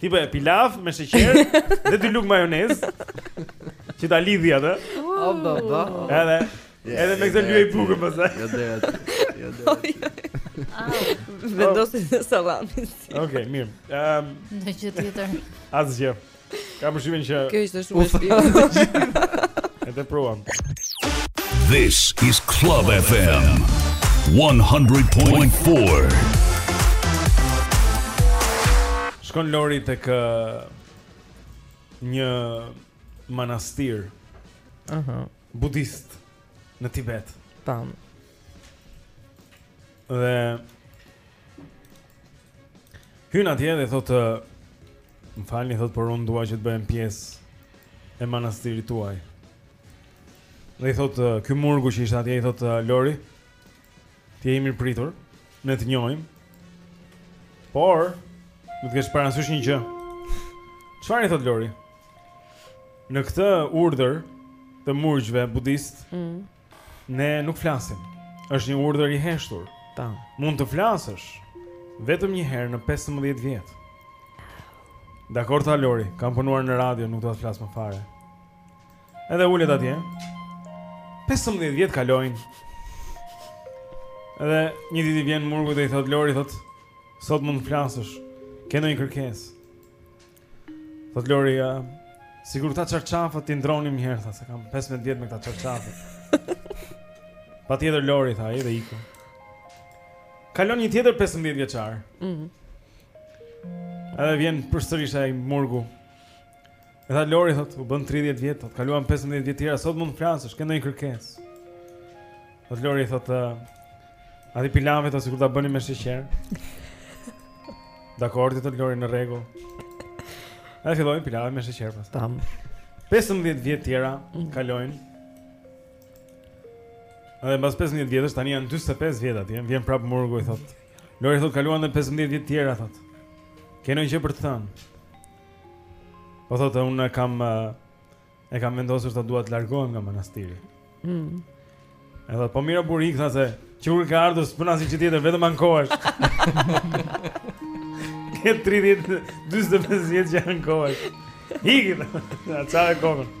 [SPEAKER 2] Ti
[SPEAKER 1] bëj
[SPEAKER 2] pilaf me sheqer dhe dy lugë majonez. Që ta lidhë atë.
[SPEAKER 1] O do do.
[SPEAKER 2] Edhe edhe me këtë lyej bukën pastaj.
[SPEAKER 1] Jo deri aty. Jo deri.
[SPEAKER 3] Vendosi dhe sallam.
[SPEAKER 2] Okej, mirë. Ehm,
[SPEAKER 5] ndonjë gjë tjetër.
[SPEAKER 2] Asgjë. Kam përshtypjen që
[SPEAKER 3] Kjo ishte shumë e
[SPEAKER 2] shpifur. Edhe provon.
[SPEAKER 6] This is Club FM 100.4.
[SPEAKER 2] Shkon Lori tek një manastir.
[SPEAKER 3] Aha. Uh -huh.
[SPEAKER 2] Budist në Tibet.
[SPEAKER 3] Tam.
[SPEAKER 2] Dhe hyn atje dhe thotë Më falni thotë por unë dua që të bëhem pjesë e manastirit tuaj. Dhe i thot uh, ky murgu që ishte atje i thot uh, Lori, ti je i mirëpritur, ne të njohim. Por, do të kesh parasysh një gjë. Çfarë i thot Lori? Në këtë urdhër të murgjve budistë,
[SPEAKER 3] mm.
[SPEAKER 2] ne nuk flasim. Është një urdhër i heshtur.
[SPEAKER 3] Tam.
[SPEAKER 2] Mund të flasësh vetëm një herë në 15 vjet. Dakord tha Lori, kam punuar në radio, nuk do të flas më fare. Edhe ulet atje 15 vjet kalojnë Edhe një ditë vjen murgu dhe i thot Lori thot Sot mund të flasësh Ke ndonjë kërkesë Thot Lori uh, Sikur këta çarçafët t'i ndërronim një herë Tha se kam 15 vjet me këta çarçafët Patjetër Lori tha ai dhe iku Kalon një tjetër 15 vjeçar
[SPEAKER 3] mm -hmm.
[SPEAKER 2] Edhe vjen përsëri ai murgu. Edhe Lori thot, u bënë 30 vjet, thot, kaluan 15 vjet tjera, sot mund të flasësh, ke ndonjë kërkesë. Thot Lori thot, uh, atë pilafin sikur ta bëni me sheqer? Dakord, thot Lori në rregull. Ai filloi pilafi me sheqer pas.
[SPEAKER 3] Tam.
[SPEAKER 2] 15 vjet tjera mm. kalojnë. Edhe mbas 15 vjetësh tani janë 45 vjet atje, vjen prap murgu i thot. Lori thot kaluan edhe 15 vjet tjera thot. Ke ndonjë gjë për të thënë. Po thotë unë kam e kam vendosur tha dua të largohem nga manastiri.
[SPEAKER 3] Mm.
[SPEAKER 2] Edhe po mirë o burrë ik tha se që kur ke ardhur s'po bën asgjë tjetër, vetëm ankohesh. Ke 30, 45 vjet që ankohesh. Ik se na çave kokën.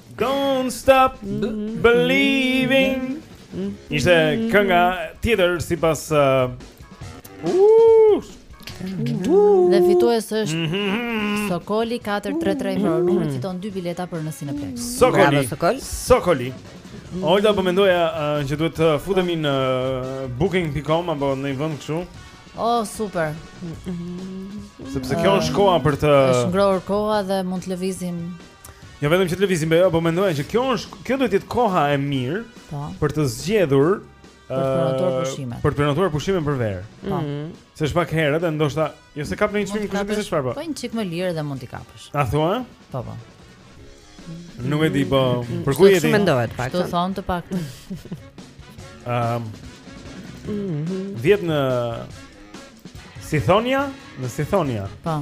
[SPEAKER 2] Don't stop believing. Ishte kënga tjetër sipër uh, uh,
[SPEAKER 5] Dhe fitues është
[SPEAKER 2] mhm.
[SPEAKER 5] Sokoli 433 me numrin mhm. fiton 2 bileta për në Cineplex.
[SPEAKER 2] Sokoli.
[SPEAKER 3] Sokoli.
[SPEAKER 2] Sokoli. Olta po mendoja uh, që duhet të futemi në booking.com apo në një vend kështu.
[SPEAKER 5] Oh, super.
[SPEAKER 2] Sepse kjo është koha për të
[SPEAKER 5] Është ngrohur koha dhe mund të lëvizim
[SPEAKER 2] Jo vetëm që të lëvizim, po, po mendoj që kjo është kjo duhet të jetë koha e mirë
[SPEAKER 5] po.
[SPEAKER 2] për të zgjedhur
[SPEAKER 5] për të prenotuar pushimet.
[SPEAKER 2] Për të prenotuar pushimet për verë.
[SPEAKER 5] Po.
[SPEAKER 3] Mm.
[SPEAKER 2] Se është pak herët dhe ndoshta, jo se kap në një çmim
[SPEAKER 5] kushedi
[SPEAKER 2] çfarë po.
[SPEAKER 5] Po një çik më lirë edhe mund t'i kapësh.
[SPEAKER 2] A thua?
[SPEAKER 5] Po po.
[SPEAKER 2] Nuk e di po, për ku
[SPEAKER 3] je
[SPEAKER 2] ti?
[SPEAKER 3] Çfarë mendohet pak?
[SPEAKER 5] Do thon të pak.
[SPEAKER 2] Ehm. Mhm. Vjet në Sithonia, në Sithonia.
[SPEAKER 5] Po.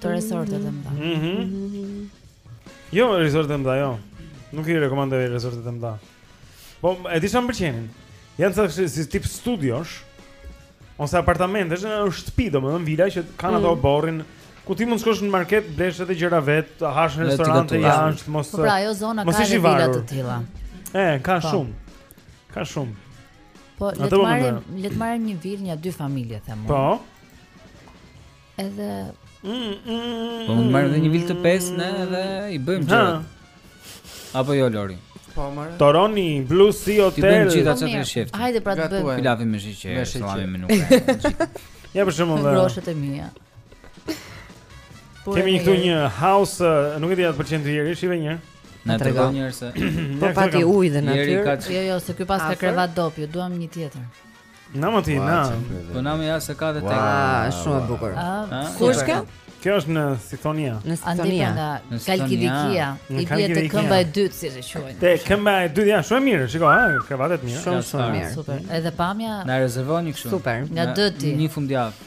[SPEAKER 5] Te resortet e mdha
[SPEAKER 2] mm -hmm. Jo, resortet e mdha, jo Nuk i rekomandoj resortet e mdha Po, e di ça më pëlqejnë Janë të kështu si tip studiosh Ose apartamente, është një shtëpi domethënë vila Që kanë ato
[SPEAKER 3] mm.
[SPEAKER 2] oborrin Ku ti mund të shkosh në market, blesh edhe gjëra vet, të hash në restorante jashtë, mos
[SPEAKER 5] po pra, ajo zona ka edhe vila të tilla.
[SPEAKER 2] E, ka
[SPEAKER 5] po.
[SPEAKER 2] shumë. Ka shumë.
[SPEAKER 5] Po, le të marrim, le të marrim një vilë, nja dy familje them unë.
[SPEAKER 2] Po.
[SPEAKER 5] Edhe
[SPEAKER 4] Po mund marrë dhe një vilë të pesë ne edhe i bëjmë gjërat. Apo jo Lori.
[SPEAKER 1] Po marrë.
[SPEAKER 2] Toroni Blue Sea Hotel.
[SPEAKER 4] T'i
[SPEAKER 5] bëjmë
[SPEAKER 4] gjithë
[SPEAKER 5] ato
[SPEAKER 4] të sheftë.
[SPEAKER 5] Hajde pra të bëjmë.
[SPEAKER 4] Pilavim me sheqer, sallami me nuk.
[SPEAKER 2] Ja për shembull.
[SPEAKER 5] Groshet e mia.
[SPEAKER 2] Kemi një këtu një house, nuk e di a të pëlqen ty Jeri, shihe një.
[SPEAKER 4] Na tregon njëherë se
[SPEAKER 3] po pati ujë dhe natyrë.
[SPEAKER 5] Jo, jo, se ky
[SPEAKER 3] paska
[SPEAKER 5] krevat dopio, duam një tjetër.
[SPEAKER 2] Na ma ti, na.
[SPEAKER 4] Po nama ja se ka vetë.
[SPEAKER 3] Ah, shumë e bukur. Ku është kjo?
[SPEAKER 2] Kjo është në Sithonia.
[SPEAKER 3] Në
[SPEAKER 5] Sithonia.
[SPEAKER 4] Në
[SPEAKER 5] Kalkidikia. I bie te këmba e dytë si e quajnë.
[SPEAKER 2] Te këmba e dytë janë shumë mirë, shikoji, ha, krevatet mirë.
[SPEAKER 3] Shumë shumë mirë.
[SPEAKER 5] Super. Edhe pamja.
[SPEAKER 4] Na
[SPEAKER 5] rezervon
[SPEAKER 4] një
[SPEAKER 2] kështu. Super. Nga deti. Një fundjavë.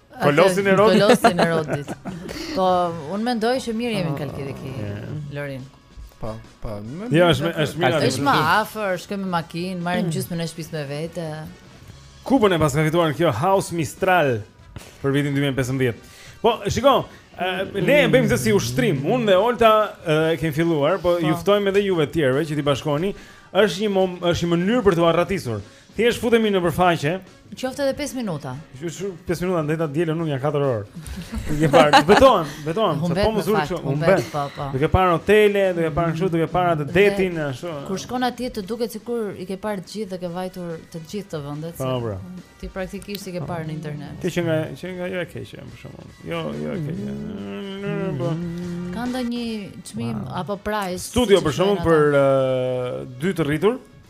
[SPEAKER 2] Kolosin e Rodit.
[SPEAKER 5] Kolosin e Rodit. Po, unë mendoj që mirë jemi në Kalkidiki, Lori.
[SPEAKER 1] Po, po.
[SPEAKER 2] Jo, është është mirë.
[SPEAKER 5] Është më afër, shkojmë me makinë, marrim mm. gjysmën e shtëpisë me vete.
[SPEAKER 2] Kupën e paska fituar kjo House Mistral për vitin 2015. Po, shiko, ne e bëjmë si ushtrim. Unë dhe Olta e kemi filluar, po, po. ju ftojmë edhe juve të tjerëve që t'i bashkoheni. Është një është një mënyrë për t'u arratisur. Thjesht futemi nëpër faqe.
[SPEAKER 5] Qoftë edhe 5 minuta.
[SPEAKER 2] Çfarë 5 minuta, ndejta të dielën unë nja 4 orë. Duke parë, betohem, betohem, se po më zuri kështu,
[SPEAKER 5] unë
[SPEAKER 2] bëj.
[SPEAKER 5] Po, po.
[SPEAKER 2] Duke parë hotele, duke parë kështu, duke parë atë detin ashtu.
[SPEAKER 5] Kur shkon atje të duket sikur i ke parë të gjithë dhe ke vajtur te gjithë këto vendet.
[SPEAKER 2] Po, pra.
[SPEAKER 5] Ti praktikisht i ke parë në internet.
[SPEAKER 2] Ti që nga që nga jo e keqe për shembull. Jo, jo e keqe. Mm. Po.
[SPEAKER 5] Ka ndonjë çmim apo price?
[SPEAKER 2] Studio për shembull për dy të rritur.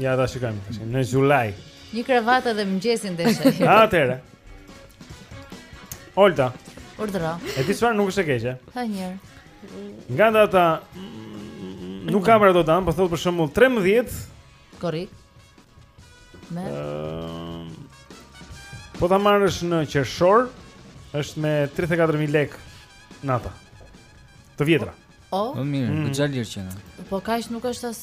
[SPEAKER 2] Ja ta shikojmë tash. Në July.
[SPEAKER 5] Një krevat edhe mëngjesin deshe.
[SPEAKER 2] Atëre. Olta.
[SPEAKER 5] Urdhëro.
[SPEAKER 2] E di çfarë nuk është e keqe.
[SPEAKER 5] Ha një.
[SPEAKER 2] Nga data nuk kam rëdo dan, po thot për shembull 13.
[SPEAKER 5] Korrik. Me.
[SPEAKER 2] Ehm, po ta marrësh në qershor është me 34000 lek nata. Të vjetra.
[SPEAKER 5] Oh,
[SPEAKER 4] më mirë,
[SPEAKER 2] mm.
[SPEAKER 4] sa lirë qenka.
[SPEAKER 5] Po kaq nuk është as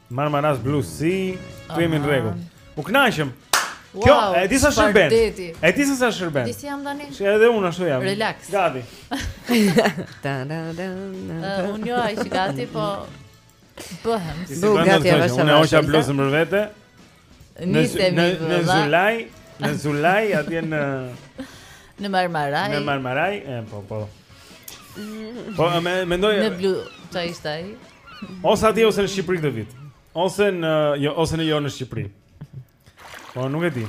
[SPEAKER 2] Marmaras Blue Sea, ktu jemi në rregull. U knaqëm.
[SPEAKER 5] Wow, Kjo,
[SPEAKER 2] e di sa shërben. E di sa shërben.
[SPEAKER 5] E di si jam tani.
[SPEAKER 2] Si edhe unë ashtu jam.
[SPEAKER 5] Relax.
[SPEAKER 2] Gati.
[SPEAKER 3] Da da
[SPEAKER 5] da. Unë jo aq gati, po bëhem.
[SPEAKER 2] Nuk
[SPEAKER 3] gati,
[SPEAKER 2] vazhdo. Unë hoqa bluzën për vete.
[SPEAKER 5] Nisemi
[SPEAKER 2] vëlla. Në July, në July atje në
[SPEAKER 5] në Marmaraj.
[SPEAKER 2] Në Marmaraj, e po po. Po më mendoj
[SPEAKER 5] në blu, çfarë ishte ai?
[SPEAKER 2] Ose atje ose në Shqipëri këtë vit. Ose në jo ose në jo në Shqipëri. Po nuk e di.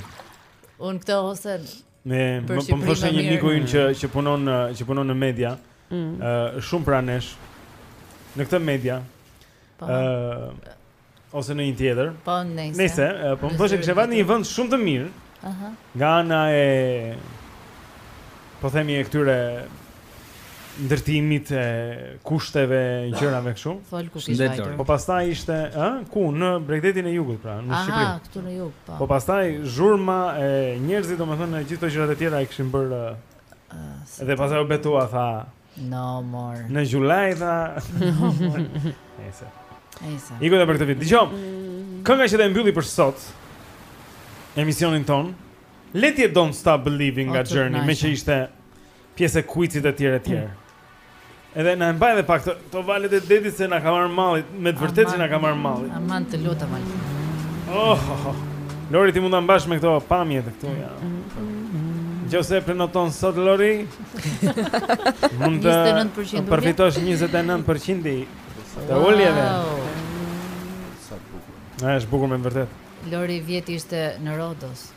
[SPEAKER 5] Un këtë ose
[SPEAKER 2] me po më thoshte një miku im që që punon që punon në media.
[SPEAKER 3] Ëh
[SPEAKER 2] mm. shumë pranë nesh në këtë media.
[SPEAKER 5] Po.
[SPEAKER 2] Ëh ose në një tjetër.
[SPEAKER 5] Po, nëse.
[SPEAKER 2] Nëse, po më thoshte kishte vajtë në
[SPEAKER 5] një
[SPEAKER 2] vend shumë të mirë.
[SPEAKER 5] Aha.
[SPEAKER 2] Nga ana e po themi e këtyre ndërtimit e kushteve gjërave kështu.
[SPEAKER 5] Fol kush
[SPEAKER 4] ishte
[SPEAKER 5] ai.
[SPEAKER 2] Po pastaj ishte, ë, ku në bregdetin e jugut pra, në Shqipëri.
[SPEAKER 5] Aha, këtu në jug, po.
[SPEAKER 2] Po pastaj zhurma e njerëzit, domethënë gjithë ato gjërat e tjera i kishin bërë. Dhe pastaj u betua tha,
[SPEAKER 5] No more.
[SPEAKER 2] Në July tha.
[SPEAKER 5] No more. Esa.
[SPEAKER 2] Esa. Iko për këtë vit. Dëgjo. Kënga që do e mbylli për sot emisionin ton. Le të jetë Don't Stop Believing nga Journey, me që ishte pjesë e kuicit e tjerë e tjerë. Edhe na mbaj edhe pak to valet e detit se na ka marr malli, me të vërtetë që na ka marr malli.
[SPEAKER 5] Aman të lutem ai.
[SPEAKER 2] Oh, oh, oh. Lori ti mund ta mbash me këto pamjet këtu ja. Nëse prenoton sot Lori. Mund të përfitosh 29% të uljeve.
[SPEAKER 1] Sa bukur.
[SPEAKER 2] Na është bukur me vërtet.
[SPEAKER 5] Lori vjet ishte në Rodos.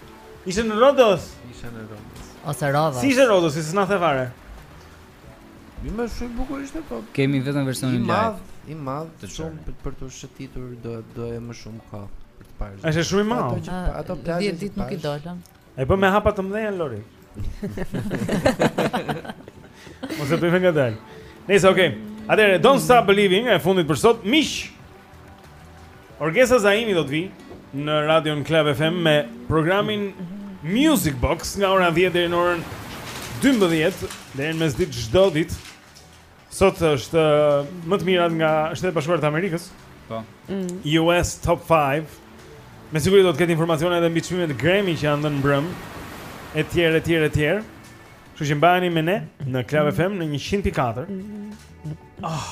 [SPEAKER 2] Ishte në Rodos.
[SPEAKER 1] Ishte në Rodos.
[SPEAKER 5] Ose Rodos.
[SPEAKER 2] Si ishte Rodos, si s'na the fare.
[SPEAKER 1] Mirë, shumë bukur ishte po.
[SPEAKER 4] Kemi vetëm versionin live.
[SPEAKER 1] I madh, i madh, shumë për, për të shëtitur do doje më shumë kohë.
[SPEAKER 2] Është shumë i madh.
[SPEAKER 1] Ato, ato plazhe
[SPEAKER 5] ditë nuk i dolën.
[SPEAKER 2] E bën me hapa të mëdhenj Lori. Mos e bëjmë ngadal. Nice, okay. Atëre Don't Stop Believing e fundit për sot, miq. Orgesa Zaimi do të vi në Radio Club FM me programin Music Box nga ora 10 deri në orën 12 deri në mesditë çdo ditë. Sot është uh, më të mirat nga Shtetet e Bashkuara të Amerikës.
[SPEAKER 4] Po. Mm.
[SPEAKER 2] US Top 5. Me siguri do të ketë informacione edhe mbi çmimet Grammy që janë dhënë mbrëm. Etj, etj, etj. Kështu që mbahuni me ne në Club FM në 100.4. Mm. Oh.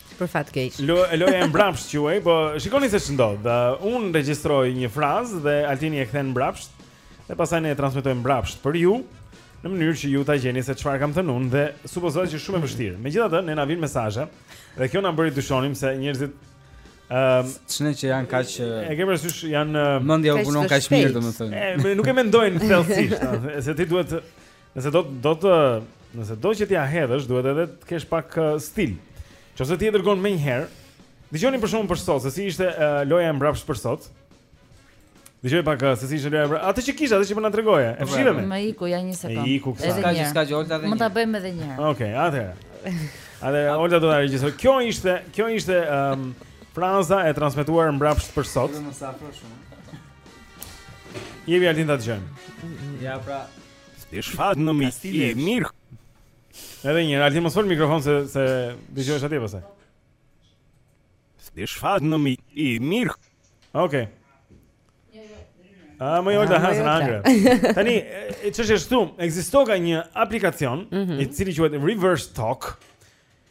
[SPEAKER 3] Për fat keq.
[SPEAKER 2] Loja e mbrapsht quhej, po shikoni se ç'ndodh. Uh, unë regjistroj një frazë dhe Altini e kthen mbrapsht dhe pastaj ne e transmetojmë mbrapsht për ju në mënyrë që ju ta gjeni se çfarë kam thënë unë dhe supozohet që është shumë e vështirë. Megjithatë, ne na vijnë mesazhe dhe kjo na bëri të dyshonim se njerëzit Ehm, um,
[SPEAKER 4] çne që janë kaq
[SPEAKER 2] E ke parasysh janë
[SPEAKER 4] mendja u punon kaq mirë domethënë.
[SPEAKER 2] Nuk e mendojnë thellësisht, se ti duhet Nëse do do të, nëse do që t'ia hedhësh, duhet edhe të kesh pak uh, stil. ose ti e dërgon menjëherë, dëgjoni për shembull për sot, se si ishte uh, loja e mbrapsht për sot. Dëgjoni pak uh, se si ishte loja. Atë që kisha, atë që po na tregoje. E fshive.
[SPEAKER 5] Më iku ja një sekond.
[SPEAKER 2] Iku kësaj.
[SPEAKER 5] Edhe një.
[SPEAKER 4] Ska që Olta dhe një.
[SPEAKER 5] Mund ta bëjmë edhe një herë.
[SPEAKER 2] Okej, okay, atëherë. Atë Olta do ta regjistrojë. Kjo ishte, kjo ishte ëm um, fraza e transmetuar mbrapsht për sot.
[SPEAKER 4] Më sa afro shumë.
[SPEAKER 2] Jepi Altin ta dëgjojmë.
[SPEAKER 4] Ja pra,
[SPEAKER 6] Ti është fat në mi ti e mirë.
[SPEAKER 2] Edhe një herë, mos fol mikrofon se dëgjohesh atje pastaj.
[SPEAKER 6] Ti është fat në mi i mirë.
[SPEAKER 2] Okej. A më
[SPEAKER 3] jot të
[SPEAKER 2] hasë
[SPEAKER 3] në
[SPEAKER 2] angrë Tani, që është e shtu Ekzistoka një aplikacion
[SPEAKER 3] mm -hmm.
[SPEAKER 2] I cili quhet Reverse Talk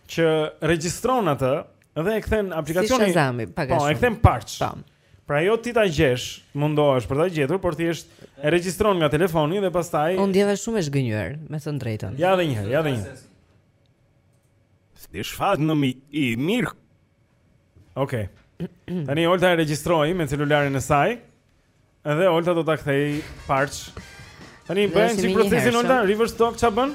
[SPEAKER 2] Që regjistron atë Dhe e kthen aplikacioni Si
[SPEAKER 3] shazami, pak a shumë
[SPEAKER 2] Po, e kthen mbarë
[SPEAKER 3] Po
[SPEAKER 2] Pra jo ti ta gjesh, mundohesh për ta gjetur, por thjesht e regjistron nga telefoni dhe pastaj
[SPEAKER 3] Unë u ndjeva shumë e zhgënjyer, me thënë drejtën.
[SPEAKER 2] Ja edhe një herë, ja edhe një. S'di
[SPEAKER 6] shfat në mi i mirë.
[SPEAKER 2] Okej. Okay. Tani Olta e regjistroi me celularin e saj. Edhe Olta do ta kthejë mbarë. Tani po
[SPEAKER 3] bën
[SPEAKER 2] si procesin Olta, reverse talk ç'a bën?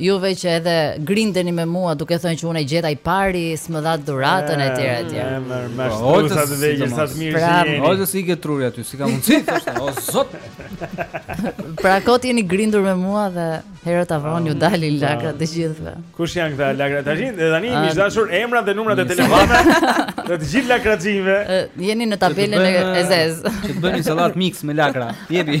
[SPEAKER 5] Juve që edhe grindeni me mua duke thënë që unë e gjeta i pari, s'më dha dhuratën etj etj.
[SPEAKER 2] Më thoni
[SPEAKER 4] sa
[SPEAKER 2] të zgjuar sa të mirë pra, jeni.
[SPEAKER 4] Ose si të shkoi truri aty, si ka mundsi thoshte, o zot.
[SPEAKER 5] Pra kot jeni grindur me mua dhe herët a vonë ju dalin pra. lakrat të gjithëve.
[SPEAKER 2] Kush janë këta lakrat tash? Dhe tani
[SPEAKER 5] miq
[SPEAKER 2] të dashur emrat dhe numrat e telefonave të të gjithë
[SPEAKER 5] lakrave jeni në tabelën e zez.
[SPEAKER 4] Që të bëni sallat mix me lakra. Jepi.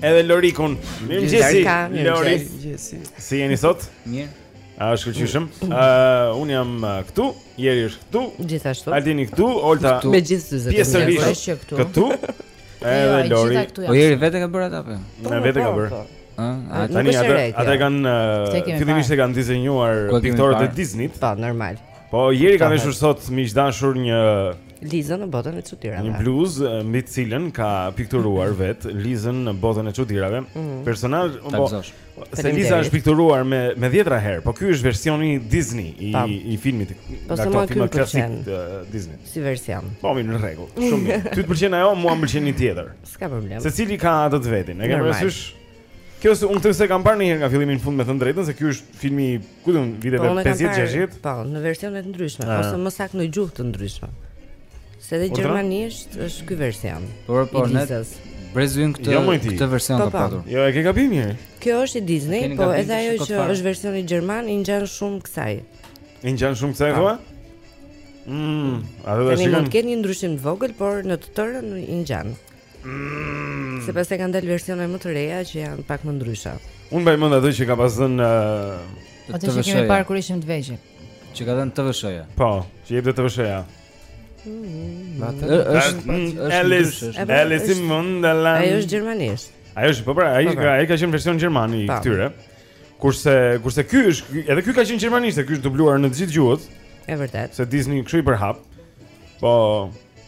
[SPEAKER 2] Edhe Lorikun. Mirëmëngjesi Lori.
[SPEAKER 1] Mirëmëngjesi.
[SPEAKER 2] Si jeni sot?
[SPEAKER 4] Mirë.
[SPEAKER 2] A është shkëlqyeshëm? Ë, uh, un jam këtu, Jeri është këtu.
[SPEAKER 3] Gjithashtu.
[SPEAKER 2] Altini këtu, Olta.
[SPEAKER 3] Me gjithë të zëtë.
[SPEAKER 2] Pjesërisht
[SPEAKER 5] këtu.
[SPEAKER 2] Këtu. Edhe
[SPEAKER 5] jo,
[SPEAKER 2] Lori.
[SPEAKER 4] Po Jeri vetë ka bërë atë apo? Jo?
[SPEAKER 2] Ne vetë ka po,
[SPEAKER 4] bërë.
[SPEAKER 3] Po.
[SPEAKER 4] Ëh,
[SPEAKER 2] tani atë atë kanë fillimisht e kanë dizenjuar piktorët e Disney-t.
[SPEAKER 3] Po, normal.
[SPEAKER 2] Po Jeri ka veshur sot miq të dashur një
[SPEAKER 3] Lizën në botën e çudirave.
[SPEAKER 2] Një bluzë mbi të cilën ka pikturuar vet Lizën në botën e çudirave.
[SPEAKER 3] Mm.
[SPEAKER 2] Personazh po. Se Liza është pikturuar me me dhjetra herë, po ky është versioni Disney i
[SPEAKER 3] pa.
[SPEAKER 2] i filmit.
[SPEAKER 3] Po se më
[SPEAKER 2] klasik Disney.
[SPEAKER 3] Si version.
[SPEAKER 2] Po mirë në rregull. Shumë mirë. Ty të pëlqen ajo, mua më pëlqen një tjetër.
[SPEAKER 3] S'ka problem.
[SPEAKER 2] Secili ka atë të vetin. E ke parasysh? Jo se unë këtë s'e kam parë ndonjëherë nga fillimi në fund me thënë drejtën se ky është filmi
[SPEAKER 3] i kujt
[SPEAKER 2] i
[SPEAKER 3] viteve
[SPEAKER 2] 50-60.
[SPEAKER 3] Po, në versione të ndryshme
[SPEAKER 2] A.
[SPEAKER 3] ose më saktë në gjuhë të ndryshme. Se
[SPEAKER 2] dhe
[SPEAKER 3] gjermanisht është ky version.
[SPEAKER 4] Por po, ne
[SPEAKER 3] brezi
[SPEAKER 4] ynë këtë
[SPEAKER 2] jo,
[SPEAKER 4] këtë version
[SPEAKER 3] po,
[SPEAKER 4] të
[SPEAKER 3] po.
[SPEAKER 4] patur.
[SPEAKER 2] Jo, e ke gabim Mira.
[SPEAKER 3] Kjo është i Disney, po edhe ajo që është versioni gjerman i ngjan shumë kësaj.
[SPEAKER 2] I ngjan shumë kësaj thua? Mmm, a do të
[SPEAKER 3] shikojmë? Me ndonjë ndryshim të vogël, por në të tërën i ngjan.
[SPEAKER 2] Mm.
[SPEAKER 3] Se pastaj kanë dalë versione më të reja që janë pak më ndryshe.
[SPEAKER 2] Unë mbaj mend atë që ka pas dhënë uh,
[SPEAKER 5] Atë që kemi parë kur ishim të vegjël.
[SPEAKER 4] Që ka dhënë TVSH-ja.
[SPEAKER 2] Po, që jep
[SPEAKER 1] TVSH-ja.
[SPEAKER 4] Mm. Është
[SPEAKER 2] Alice, Alice in Wonderland.
[SPEAKER 3] Ai është gjermanisht.
[SPEAKER 2] Ai është, po pra, ai
[SPEAKER 3] po, pra.
[SPEAKER 2] ka ai ka qenë version gjerman i kësaj. Kurse kurse ky është, edhe ky ka qenë gjermanisht, ky është dubluar në të gjitha gjuhët.
[SPEAKER 3] Është vërtet.
[SPEAKER 2] Se Disney kshu i përhap.
[SPEAKER 4] Po,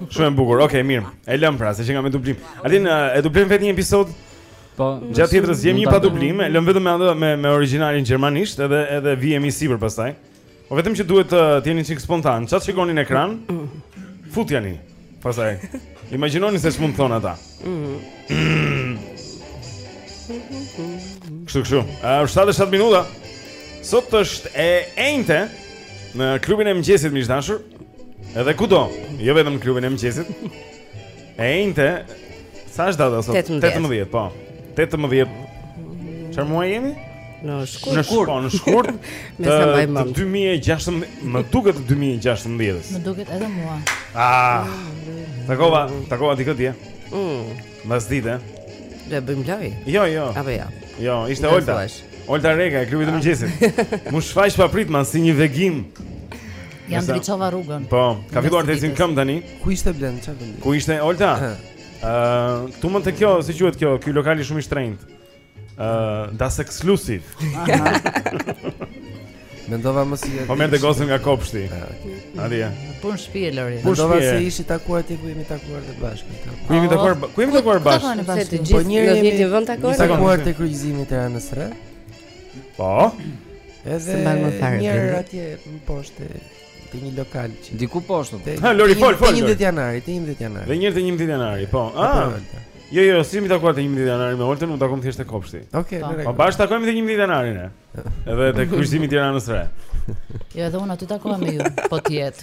[SPEAKER 3] Shumë
[SPEAKER 4] e
[SPEAKER 2] bukur. Okej, okay, mirë. E lëm pra, se qenka me dublim. Adi, e dublojmë vetë një episod?
[SPEAKER 4] Po.
[SPEAKER 2] Javës tjetër
[SPEAKER 4] gjejmë
[SPEAKER 2] një pa dublim, e lëm vetëm me atë me me origjinalin gjermanisht, edhe edhe vihemi sipër pastaj. Po vetëm që duhet uh, të jeni çik spontan. Çfarë shikoni në ekran? Futjani. Pastaj. Imagjinoni se ç'mund të thonë ata. Kështu kështu. Është 7 e 7 minuta. Sot është e enjte në klubin e mëngjesit miq të dashur. Edhe kudo, jo vetëm në klubin e mëngjesit. E enjte, sa është data sot?
[SPEAKER 3] 18,
[SPEAKER 2] 18 po. 18. Çfarë muaj jemi?
[SPEAKER 3] Në shkurt.
[SPEAKER 2] Në shkurt, po, në shkurt.
[SPEAKER 3] Me sa mbaj mend.
[SPEAKER 2] 2016, më duket 2016.
[SPEAKER 5] Më duket edhe mua.
[SPEAKER 2] Ah. Takova, takova dikë dje.
[SPEAKER 3] Mm. Mbasdite. Ta bëjmë lojë.
[SPEAKER 2] Jo, jo.
[SPEAKER 3] Apo jo.
[SPEAKER 2] Jo, ishte Olta. Olta Reka e klubit të ah. mëngjesit. Mu shfaq papritmas si një vegim. Ma
[SPEAKER 5] ndriçoi rrugën.
[SPEAKER 2] Po, ka filluar të eci
[SPEAKER 5] në
[SPEAKER 2] këmbë tani.
[SPEAKER 1] Ku ishte Blen çfarë bënte?
[SPEAKER 2] Ku ishte Olta? Ëh, uh, te mo te kjo, si quhet kjo? Ky lokal i shumë i shtrenjtë. Ëh, uh, das exclusive.
[SPEAKER 1] Mendova më si
[SPEAKER 2] Po merrte gocën nga kopshti. Adi.
[SPEAKER 5] Po në shtëpi e Lori.
[SPEAKER 1] Mendova se ishit takuar aty ku jemi takuar të dy bashkë.
[SPEAKER 2] Ku jemi takuar? Ku jemi takuar bashkë?
[SPEAKER 1] Po
[SPEAKER 3] një
[SPEAKER 1] herë
[SPEAKER 3] në një vend takuar.
[SPEAKER 1] Takuar te kryqëzimi i Tiranës së Re.
[SPEAKER 2] Po.
[SPEAKER 1] Edhe një
[SPEAKER 3] herë
[SPEAKER 1] atje poshtë te një lokal që
[SPEAKER 4] diku poshtë.
[SPEAKER 1] Po.
[SPEAKER 2] Ha Lori fol fol.
[SPEAKER 1] 11 janari, te 11 janari.
[SPEAKER 2] Dhe njëherë te 11 janari, po. Ah. Jo, jo, s'jemi takuar te 11 janari me Oltën, jemi takuar thjesht te kopshti.
[SPEAKER 1] Okej, okay,
[SPEAKER 2] po.
[SPEAKER 1] Po
[SPEAKER 2] bashkë takohemi te 11 janari ne. Edhe te kryqëzimi i Tiranës së Re.
[SPEAKER 5] Jo, edhe unë aty takohem me ju, po
[SPEAKER 4] ti jet.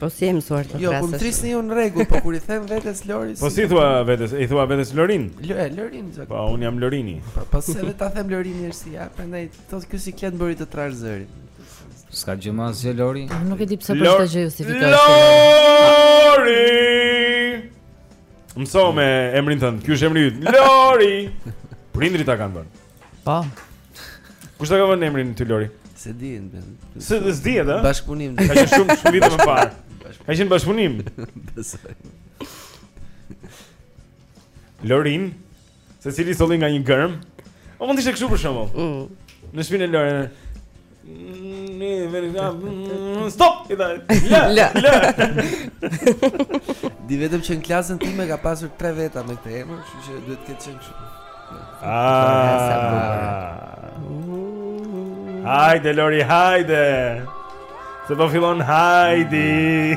[SPEAKER 2] Po
[SPEAKER 3] si e mësuar të thrasësh?
[SPEAKER 1] Jo, po më thrrisni ju në rregull, po kur i them vetes Lori.
[SPEAKER 2] Po si thua vetes? I thua vetes Lorin?
[SPEAKER 1] Lë, Lorin zot.
[SPEAKER 2] Po un jam Lorini.
[SPEAKER 1] Po po se vetë ta them Lorini është si ja, prandaj thos ky sikleti bëri të trash zërin.
[SPEAKER 4] Ska gjë më asgjë Lori.
[SPEAKER 5] Nuk e di pse për këtë gjë justifikoj. Lori.
[SPEAKER 2] Mësohu me emrin tënd. Ky është emri yt. Lori. Prindrit ta kanë bërë.
[SPEAKER 5] Po.
[SPEAKER 2] Kush ta ka vënë emrin ty Lori?
[SPEAKER 1] Se di.
[SPEAKER 2] Se di, s'di edhe.
[SPEAKER 1] Bashkëpunim.
[SPEAKER 2] Ka qenë shumë shumë vite më parë. Ka qenë bashkëpunim.
[SPEAKER 1] Besoj.
[SPEAKER 2] Lorin, secili solli nga një gërm. O mund të ishte kështu për shembull.
[SPEAKER 3] Mm.
[SPEAKER 2] Në shpinën e Lorin. Ne vjen nga stop i dai.
[SPEAKER 3] Lë.
[SPEAKER 2] Lë.
[SPEAKER 1] Di vetëm që në klasën time ka pasur tre veta me këtë emër, kështu që duhet të ketë qenë kështu.
[SPEAKER 2] Hajde Lori, hajde. Se po fillon Hajdi.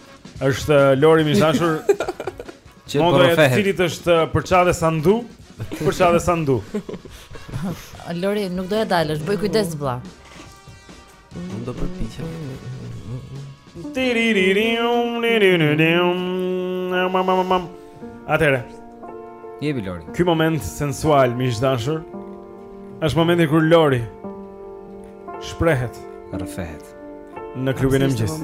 [SPEAKER 2] Është eh, Lori miq të
[SPEAKER 5] dashur Që
[SPEAKER 4] po
[SPEAKER 5] rrëfehet
[SPEAKER 4] motoja
[SPEAKER 5] e
[SPEAKER 1] të
[SPEAKER 2] cilit
[SPEAKER 1] është
[SPEAKER 2] eh,
[SPEAKER 1] përça dhe sundo Përça dhe
[SPEAKER 2] sundo Lori
[SPEAKER 5] nuk do ia dalësh, bëj kujdes vlla
[SPEAKER 1] Nuk do përpiqem.
[SPEAKER 2] Tiriririum, tiriririum. Mam mam mam. Atëre.
[SPEAKER 4] Jepi Lori.
[SPEAKER 2] Ky moment sensual miq të dashur. Është momenti kur Lori shprehet,
[SPEAKER 4] rrëfehet.
[SPEAKER 2] Në klubin e mëngjesit.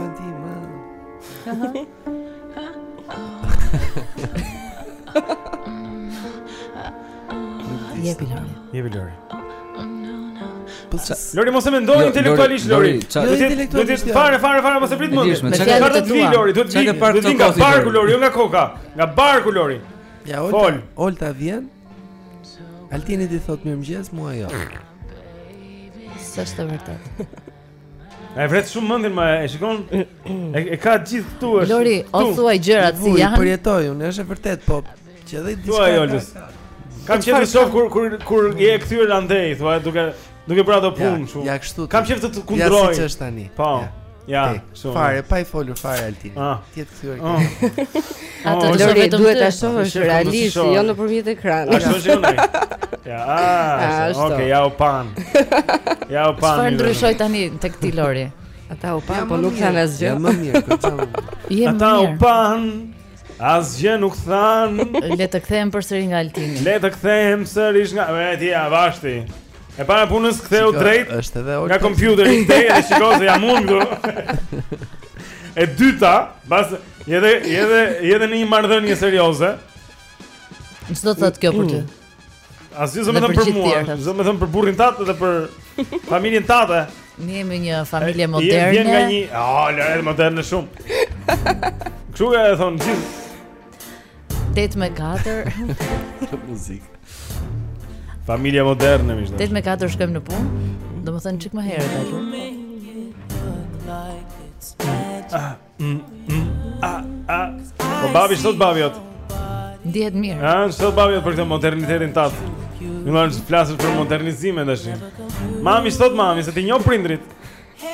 [SPEAKER 5] Jepi Lori.
[SPEAKER 2] Jepi Lori.
[SPEAKER 1] Po sa?
[SPEAKER 2] Lori mos e mendo
[SPEAKER 4] jo,
[SPEAKER 2] intelektualisht
[SPEAKER 4] Lori.
[SPEAKER 1] Jo intelektualisht.
[SPEAKER 2] Do të fare fare fare mos e vrit
[SPEAKER 4] mendin. Me
[SPEAKER 2] çfarë
[SPEAKER 5] do
[SPEAKER 2] të vi Lori? Do të vi. Do të vi nga barku
[SPEAKER 4] Lori,
[SPEAKER 2] jo nga koka. Nga barku Lori.
[SPEAKER 1] Ja, Olta, Olta vjen. Altini ti thot mirëmëngjes, mua jo
[SPEAKER 5] S'është e vërtet
[SPEAKER 2] E vret shumë mendjen ma e shikon E, e ka gjithë këtu është
[SPEAKER 5] Lori, o thuaj gjërat si janë Vuj,
[SPEAKER 1] përjetoj, unë është e vërtet, po Që edhe
[SPEAKER 2] i
[SPEAKER 1] diçka
[SPEAKER 2] Thuaj, Oltës Kam qenë të shof kur, kur, kur je e kthyer andej, thuaj, duke Nuk e pra do punë shumë.
[SPEAKER 1] Ja, ja kështu.
[SPEAKER 2] Kam qenë të kundroj.
[SPEAKER 1] Ja siç është tani.
[SPEAKER 2] Po. Ja, shumë.
[SPEAKER 1] Fare, pa i folur fare Altin.
[SPEAKER 2] Ah.
[SPEAKER 1] Ti e kthyer.
[SPEAKER 2] Ah.
[SPEAKER 5] Atë
[SPEAKER 2] oh,
[SPEAKER 3] Lori duhet ta shohësh realisht, jo nëpërmjet ekranit.
[SPEAKER 2] A shohësh unë? Ja, ah, okay, ja u pan. Ja u pan.
[SPEAKER 5] Çfarë ndryshoi tani tek ti Lori?
[SPEAKER 3] Ata u pan, po nuk kanë asgjë.
[SPEAKER 1] Më mirë,
[SPEAKER 5] kujtoj.
[SPEAKER 2] Ata u pan. Asgjë nuk than.
[SPEAKER 5] Le të kthehem përsëri nga Altini.
[SPEAKER 2] Le të kthehem sërish nga vetja Vashti. E para punës
[SPEAKER 1] rri
[SPEAKER 2] drejt.
[SPEAKER 1] Është edhe Olta.
[SPEAKER 2] Nga kompjuteri ti e shikon se jam unë këtu. E dyta, pas edhe edhe edhe në një marrëdhënie serioze.
[SPEAKER 5] Ç'do të thotë kjo për ty?
[SPEAKER 2] Asgjë s'do me thënë
[SPEAKER 5] për
[SPEAKER 2] mua, do me thënë për burrin tat dhe për familjen tate.
[SPEAKER 5] Ne jemi një familje
[SPEAKER 2] moderne. Je vjen nga një, ah, oh, lëre moderne shumë. Kështu e thonë gjithë
[SPEAKER 5] 8 me 4.
[SPEAKER 1] Të muzik.
[SPEAKER 2] Familja moderne domethënë.
[SPEAKER 5] 8 me 4 shkojmë në punë. Domethënë çik më herët aty.
[SPEAKER 2] Ah, mm, mm, ah, ah. Po babi ç'thotë babi jot.
[SPEAKER 5] Ndihet mirë.
[SPEAKER 2] Ah, ç'thotë babi jot për këtë modernitetin tat. Më vonë të flasësh për modernizime tash. Mami ç'thotë mami, se t'i njoh prindrit.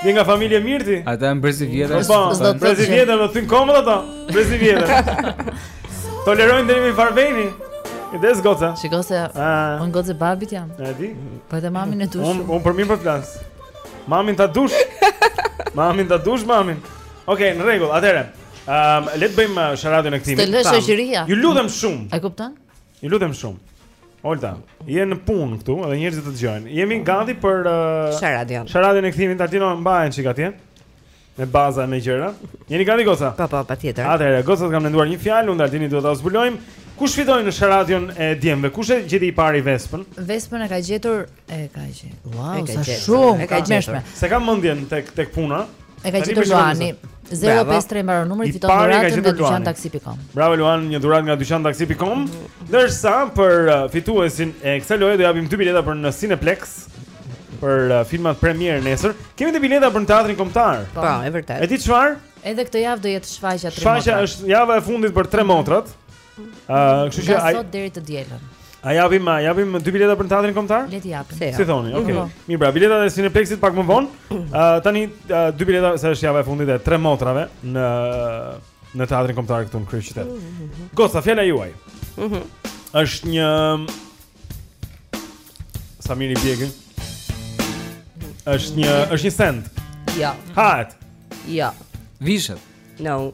[SPEAKER 2] Vjen nga familje mirë ti?
[SPEAKER 4] Ata janë brezi vjetër.
[SPEAKER 2] Po,
[SPEAKER 5] po
[SPEAKER 2] brezi vjetër, do të thënë komod ata. Brezi vjetër. Tolerojnë deri në njëfarë vendi. Kujdes goca.
[SPEAKER 5] Si goca?
[SPEAKER 2] Ah.
[SPEAKER 5] Un goca e babit jam.
[SPEAKER 2] E di.
[SPEAKER 5] Po edhe mamin e du shumë.
[SPEAKER 2] Un un për mirë po flas. Mamin ta dush. Mamin ta dush mamin. Okej, në rregull. Atëherë, ehm, le të bëjmë uh, sharadën e
[SPEAKER 5] këtij.
[SPEAKER 2] Të
[SPEAKER 5] lë shoqëria.
[SPEAKER 2] Ju lutem shumë.
[SPEAKER 5] E kupton?
[SPEAKER 2] Ju lutem shumë. Olta, je në punë këtu edhe njerëzit të dëgjojnë. Jemi gati për uh,
[SPEAKER 3] Sharadion.
[SPEAKER 2] Sharadion e kthimit Altino mbaje një çik atje. Me baza me gjëra. Jeni gati goca?
[SPEAKER 3] Po, po, patjetër.
[SPEAKER 2] Atëherë, gocat kanë menduar një fjalë, unë e Altini duhet ta zbulojmë. Kush fitoi në Sharadion e djemve? Kush e gjeti i pari Vespën?
[SPEAKER 5] Vespën e ka gjetur E ka gjetur. Wow, sa shumë.
[SPEAKER 3] E ka
[SPEAKER 5] gjetur.
[SPEAKER 2] S'e kam mendjen tek tek puna.
[SPEAKER 5] E ka gjetur Luani. 053 mbaron numri fiton
[SPEAKER 2] dhuratë
[SPEAKER 5] nga dyqantaksi.com.
[SPEAKER 2] Bravo Luan, një dhuratë nga dyqantaksi.com. Ndërsa për uh, fituesin e kësaj loje do japim dy bileta për në Cineplexx për uh, filmat premierë nesër. Kemi dy bileta për në teatrin kombëtar.
[SPEAKER 3] Po, e
[SPEAKER 2] vërtetë.
[SPEAKER 3] E
[SPEAKER 2] di çfarë?
[SPEAKER 5] Edhe këtë javë do jetë shfaqja 3 motrat.
[SPEAKER 2] Shfaqja është java e fundit për 3 motrat. Ëh, uh, kështu që
[SPEAKER 5] nga sot deri të dielën.
[SPEAKER 2] A japim, a japim dy bileta për në teatrin kombëtar?
[SPEAKER 5] Le të japim.
[SPEAKER 2] Si thoni? Okej.
[SPEAKER 5] Okay. Mhm.
[SPEAKER 2] Mirë, pra biletat e Cineplexxit pak më vonë. Ëh, uh, tani uh, dy bileta se është java e fundit e tre motrave në në teatrin kombëtar këtu në kryeqytet. Mm -hmm. Goca, fjala juaj.
[SPEAKER 3] Mhm.
[SPEAKER 2] Mm është një sa
[SPEAKER 3] mirë
[SPEAKER 4] i
[SPEAKER 3] bie.
[SPEAKER 2] Është një,
[SPEAKER 4] është një send.
[SPEAKER 3] Jo. Jo. Hahet. Jo.
[SPEAKER 5] Jo.
[SPEAKER 2] Vishet. No.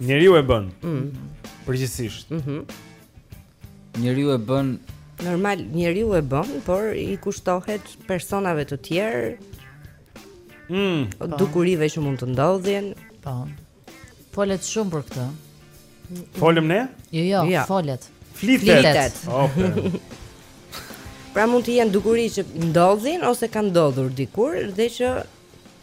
[SPEAKER 2] Njeriu
[SPEAKER 3] e bën. Mm.
[SPEAKER 2] Përgjithësisht.
[SPEAKER 3] Mhm.
[SPEAKER 4] Mm njeriu e bën
[SPEAKER 3] normal, njeriu e bën, por i kushtohet personave të tjerë.
[SPEAKER 2] Mm. Po.
[SPEAKER 3] Dukurive që mund të ndodhin.
[SPEAKER 5] Po. Folet shumë për këtë.
[SPEAKER 2] Folëm ne?
[SPEAKER 5] Jo, jo,
[SPEAKER 3] ja.
[SPEAKER 5] folet.
[SPEAKER 2] Flitet.
[SPEAKER 3] Flitet.
[SPEAKER 2] Okay.
[SPEAKER 3] pra mund të jenë dukuri që ndodhin ose kanë ndodhur dikur dhe që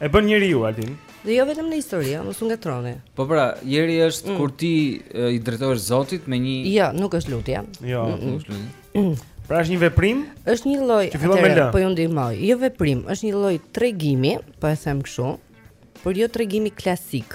[SPEAKER 3] E
[SPEAKER 2] bën njeriu Altin.
[SPEAKER 3] Dhe jo vetëm në histori, mos u ngatërroni.
[SPEAKER 4] Po pra, Jeri është
[SPEAKER 3] mm.
[SPEAKER 4] kur ti e, i drejtohesh Zotit me një
[SPEAKER 3] Jo, nuk është lutje.
[SPEAKER 2] Jo,
[SPEAKER 3] mm -mm.
[SPEAKER 4] nuk është lutje. Mm.
[SPEAKER 2] Pra është një veprim?
[SPEAKER 3] Është një lloj, atëherë po ju ndihmoj. Jo veprim, është një lloj tregimi, po e them kështu, por jo tregimi klasik.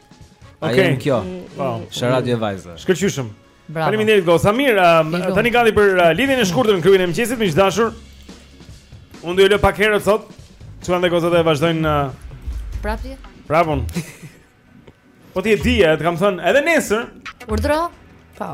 [SPEAKER 2] Okej.
[SPEAKER 4] Okay. kjo.
[SPEAKER 2] Po.
[SPEAKER 4] Është radio vajza.
[SPEAKER 2] Shkëlqyshëm.
[SPEAKER 5] Bravo.
[SPEAKER 2] Faleminderit Gosa. Mirë, um, tani gati për uh, lidhjen e shkurtër në klubin e mëngjesit, miq të dashur. Unë do ju lë pak herët sot. Çuan dhe Gosa do të vazhdojnë në uh,
[SPEAKER 5] Prapje.
[SPEAKER 2] Prapun. Po ti e di, e të kam thënë edhe nesër.
[SPEAKER 5] Urdhro.
[SPEAKER 3] Po.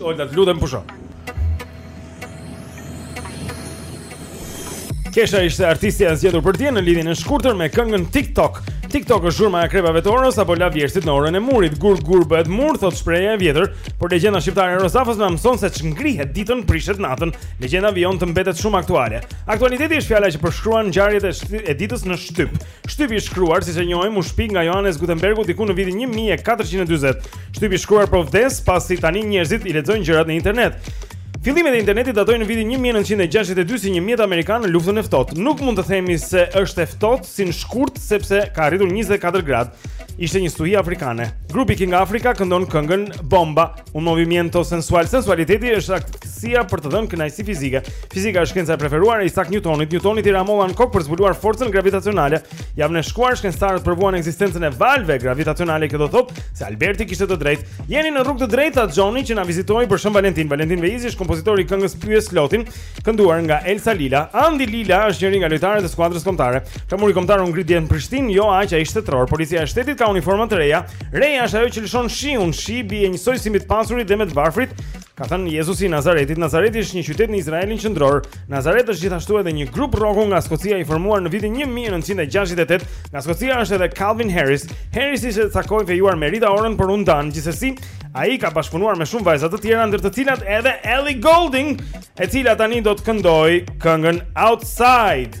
[SPEAKER 2] Olta, të lutem pusho. Kesha ishte artisti e zgjedhur për ty në lidhjen e shkurtër me këngën TikTok. TikTok është zhurma e akrepave të orës apo lavjerrësit në orën e murit. Gur gur bëhet mur, thotë shprehja e vjetër, por legjenda shqiptare e Rozafës na mëson se ç'ngrihet ditën prishet natën. Legjenda vijon të mbetet shumë aktuale. Aktualiteti është fjala që përshkruan ngjarjet e, e ditës në shtyp. Shtypi i shkruar, siç e njohim, u shpik nga Johannes Gutenbergu diku në vitin 1440. Shtypi i shkruar po vdes pasi tani njerëzit i lexojnë gjërat në internet. Fillimet e internetit datojnë në vitin 1962 si një mjet amerikan në luftën e ftohtë. Nuk mund të themi se është e ftohtë si në shkurt sepse ka arritur 24 gradë. Ishte një stuhi afrikane. Grupi King Africa këndon këngën Bomba. Un movimiento sensual, sensualiteti është aftësia për të dhënë kënaqësi fizike. Fizika është shkenca e preferuar e Isaac Newtonit. Newtonit i ra molla në kokë për zbuluar forcën gravitacionale. Javën e shkuar shkencëtarët provuan ekzistencën e valëve gravitacionale, kjo do thotë se Alberti kishte të drejtë. Jeni në rrugë të drejtë, tha Xhoni që na vizitoi për Shën Valentin. Valentin Veizi është kompozitori i këngës Pyes Lotin, kënduar nga Elsa Lila. Andi Lila është njëri nga lojtarët e skuadrës kombëtare. Flamuri kombëtar u ngrit dje në Prishtinë, jo aq ai shtetëror. Policia e shtetit ka uniforma të reja. Reja është ajo që lëshon shiun, shi bie njësoj si mbi të pasurit dhe mbi të varfrit. Ka thënë Jezusi i Nazaretit, Nazareti është një qytet në Izraelin qendror. Nazaret është gjithashtu edhe një grup rroku nga Skocia i formuar në vitin 1968. Nga Skocia është edhe Calvin Harris. Harris ishte ca kohë i fejuar me Rita Orën por u ndanë, gjithsesi ai ka bashkëpunuar me shumë vajza të tjera ndër të cilat edhe Ellie Goulding, e cila tani do të këndojë këngën Outside.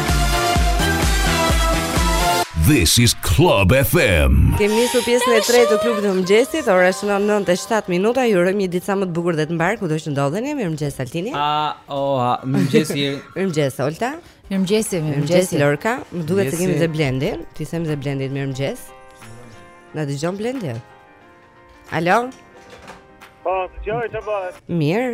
[SPEAKER 6] This is Club FM.
[SPEAKER 3] Kemi nisur pjesën e tretë të klubit të mëngjesit. Ora është 9:07 minuta. Ju urojmë një ditë sa më të bukur dhe të mbarë kudo që ndodheni. Mirëmëngjes Altini.
[SPEAKER 4] A o a mirëmëngjes Jeri.
[SPEAKER 3] Mirëmëngjes Olta.
[SPEAKER 5] Mirëmëngjes,
[SPEAKER 3] mirëmëngjes Lorka. Më duket se kemi dhe Blendin. T'i themi dhe Blendit mirëmëngjes. Na dëgjon Blendi? Alo.
[SPEAKER 11] Po, dëgjoj çfarë bëhet?
[SPEAKER 3] Mirë.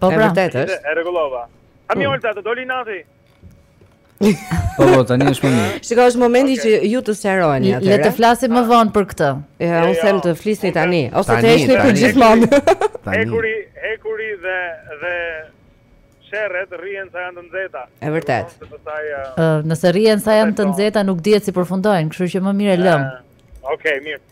[SPEAKER 11] Po
[SPEAKER 5] pra.
[SPEAKER 11] E rregullova. A mi Olta, të doli inati?
[SPEAKER 4] Po po, tani është më mirë.
[SPEAKER 3] Shiko, është momenti që ju të sqaroni
[SPEAKER 5] atë.
[SPEAKER 3] Le
[SPEAKER 5] të flasim më vonë për këtë.
[SPEAKER 3] Ja, jo, unë jo. them të flisni tani, ose të heshni për gjithmonë.
[SPEAKER 11] Hekuri, hekuri dhe dhe sherret rrihen sa janë të nxehta.
[SPEAKER 3] E vërtet.
[SPEAKER 5] Nëse rrihen sa janë të nxehta, nuk dihet si përfundojnë, kështu që më mirë e lëm.
[SPEAKER 11] Okej, mirë.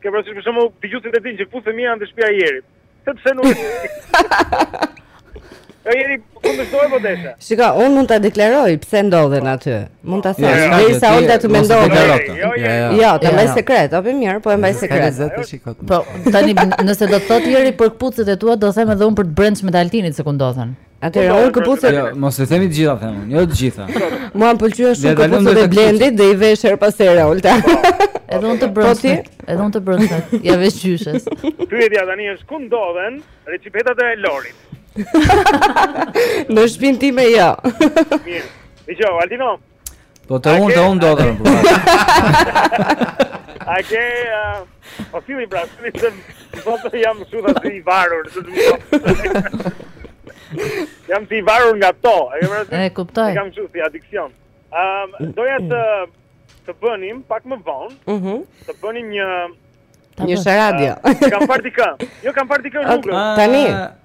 [SPEAKER 11] Ke parasysh për shembull dëgjuesit e dinë që këtu fëmija janë te shtëpia e Jerit. Sepse nuk E Jeri kundërshto po desha.
[SPEAKER 3] Shiko, un mund ta deklaroj pse ndodhen aty. Mund ta them, derisa Olta të
[SPEAKER 4] mendojë.
[SPEAKER 11] Jo, jo,
[SPEAKER 1] jo,
[SPEAKER 3] jo, ta mbaj sekret, apo mirë, po e mbaj sekret.
[SPEAKER 5] Po, tani nëse do të thotë Jeri për këpucët e tua, do them edhe un për të brendshmet e Altinit se ku ndodhen.
[SPEAKER 3] Atëherë oj këpucë.
[SPEAKER 4] Jo, mos e themi të gjitha them unë, jo të gjitha.
[SPEAKER 3] Mua më pëlqejnë shumë
[SPEAKER 4] këpucët
[SPEAKER 3] e Blendit dhe i vesh herë pas here Olta. Po.
[SPEAKER 5] Edhe unë të
[SPEAKER 3] po brosë.
[SPEAKER 5] Edhe unë të brosë. Ia vesh gjyshes.
[SPEAKER 11] Pyetja tani është ku ndodhen reçipetat e Lorit?
[SPEAKER 3] Në shpinë time jo.
[SPEAKER 11] Mirë. Dëgjo, Altino.
[SPEAKER 4] Po të unë, të unë do të rëmë
[SPEAKER 11] A ke... Po si mi pra, si mi të më jam shumë të i varur Jam i varur nga to E ke mërësit?
[SPEAKER 5] E kuptoj
[SPEAKER 11] E kam shumë si adiksion Doja të të bënim pak më vonë,
[SPEAKER 12] ëh, mm -hmm.
[SPEAKER 11] të bënim një
[SPEAKER 12] një sharadio.
[SPEAKER 11] Uh, kam parë dikë. Jo kam parë dikë rrugës.
[SPEAKER 12] Tani.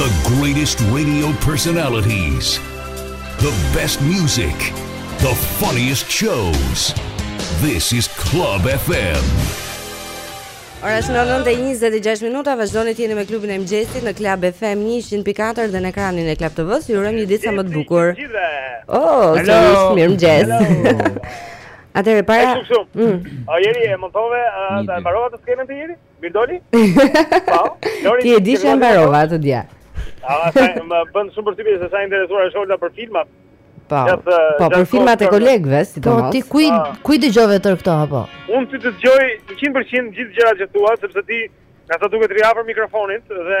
[SPEAKER 6] The greatest radio personalities The best music The funniest shows This is Club FM
[SPEAKER 12] Ora është nëntë e njëzet e gjashë minuta Vazhdoni të jeni me klubin e mëngjesit Në Club FM 104 dhe në ekranin e Club TV-së Ju urojmë një ditë sa më të bukur Oh,
[SPEAKER 3] të
[SPEAKER 12] njështë mirëmëngjes
[SPEAKER 3] Atëherë para. Mm.
[SPEAKER 11] A Jeri e montove, a e mbarove atë skenën ti Jeri? Mirë doli? Po.
[SPEAKER 3] Ti e di që e mbarova atë
[SPEAKER 11] ditë. Ah, më bën shumë përshtypje se sa e interesuar është Olta për filmat.
[SPEAKER 3] Po. Po për filmat e kolegëve,
[SPEAKER 5] si
[SPEAKER 3] të mos.
[SPEAKER 5] Po ti ku
[SPEAKER 11] i
[SPEAKER 5] ku i dëgjove tër këto apo?
[SPEAKER 11] Unë ti të dëgjoj 100% gjithë gjërat që thua, sepse ti nga sa duket rri afër mikrofonit dhe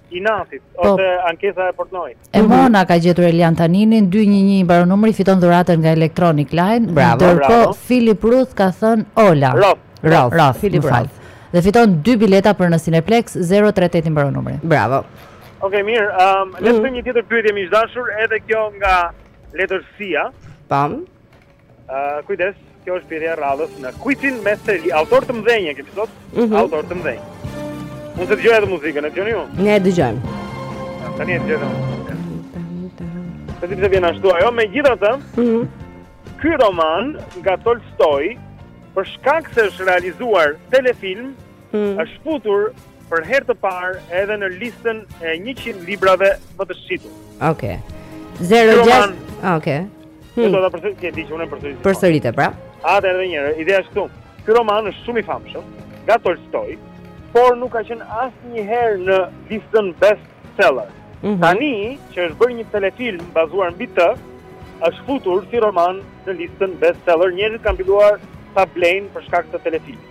[SPEAKER 5] i
[SPEAKER 11] nasit,
[SPEAKER 5] po.
[SPEAKER 11] ose ankesa e
[SPEAKER 5] Portnoit. Emona ka gjetur Elian Taninin, 211 i mbaron numri, fiton dhuratën nga Electronic Line.
[SPEAKER 3] Bravo,
[SPEAKER 5] ndërkohë,
[SPEAKER 11] bravo.
[SPEAKER 5] Filip Ruth ka thënë Ola.
[SPEAKER 11] Roth.
[SPEAKER 3] Roth,
[SPEAKER 5] Roth
[SPEAKER 3] Filip Roth.
[SPEAKER 5] Dhe fiton dy bileta për në Cineplex, 038 i mbaron numri.
[SPEAKER 3] Bravo.
[SPEAKER 11] Oke, okay, mirë, um, le të bëjmë një tjetër pyetje miq të dashur, edhe kjo nga letërsia.
[SPEAKER 3] Tam.
[SPEAKER 11] Uh, kujdes, kjo është pyetja e radhës në kuicin me seri. Autorë të mëdhenj, kemi sot?
[SPEAKER 3] Mm
[SPEAKER 11] -hmm. Autorë të mëdhenj. Unë dëgjoj edhe muzikën, e dëgjoni ju?
[SPEAKER 3] Ne e dëgjojmë.
[SPEAKER 11] Ta një e dëgjoj edhe unë të të vjen ashtu ajo, megjithatë,
[SPEAKER 3] mm -hmm.
[SPEAKER 11] ky roman nga Tolstoi, për shkak se është realizuar telefilm,
[SPEAKER 3] mm -hmm.
[SPEAKER 11] është futur për herë të parë edhe në listën e 100 librave më të shitur.
[SPEAKER 3] Okej.
[SPEAKER 11] Okay.
[SPEAKER 3] 06... Okej.
[SPEAKER 11] Okay.
[SPEAKER 3] Hmm.
[SPEAKER 11] Do ta përsërit, ti e di që unë e përsërit.
[SPEAKER 3] Përsërite pra.
[SPEAKER 11] Atë edhe një herë, ideja është këtu. Ky roman është shumë i famshëm nga Tolstoi, por nuk ka qenë asnjëherë në listën bestseller.
[SPEAKER 3] Mm -hmm.
[SPEAKER 11] Tani që është bërë një telefilm bazuar mbi të, është futur si roman në listën bestseller. Njerëzit kanë filluar ta blejnë për shkak të telefilmit.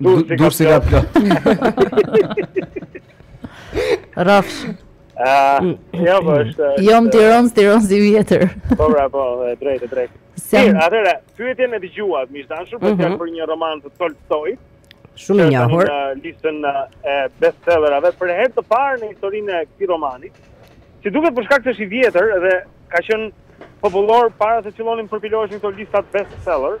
[SPEAKER 11] Dursi
[SPEAKER 5] ka plot. Rafsh.
[SPEAKER 11] Ah, jo,
[SPEAKER 4] po
[SPEAKER 11] është. Jo, më tiron, tiron si
[SPEAKER 5] vjetër.
[SPEAKER 11] Po, bra, po, e drejtë, e
[SPEAKER 5] drejtë.
[SPEAKER 11] Mirë, atëherë, pyetjen e dëgjuat, miq të dashur,
[SPEAKER 3] për
[SPEAKER 11] të mhm. një roman të Tolstoit.
[SPEAKER 3] Shumë i njohur.
[SPEAKER 11] Në listën e bestsellerave për herë të parë në historinë e këtij romani. Siç duket për shkak se është i vjetër dhe ka qenë popullor para se fillonin të përpiloheshin këto lista bestseller.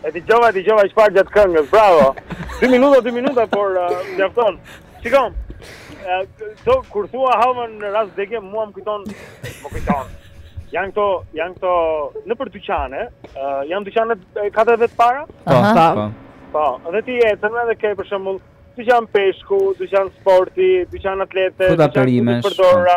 [SPEAKER 4] E dëgjova, e
[SPEAKER 11] dëgjova, ishpar gjatë këngës, bravo. Dy minuta, dy minuta, por uh, mjafton. Shiko, uh, to, kur thua havën në rast vdekje, mua më kujton, më kujton. Janë këto, janë këto, nëpër dyqane, uh, janë dyqane e kateve të para?
[SPEAKER 4] Po,
[SPEAKER 5] Aha.
[SPEAKER 4] po.
[SPEAKER 11] Po. Po, dhe ti ecën edhe ke për shembull dyqan peshku, dyqan sporti, dyqan atlete,
[SPEAKER 4] Fruta
[SPEAKER 11] dyqan
[SPEAKER 4] perimesh, po.
[SPEAKER 3] të
[SPEAKER 11] përdorura,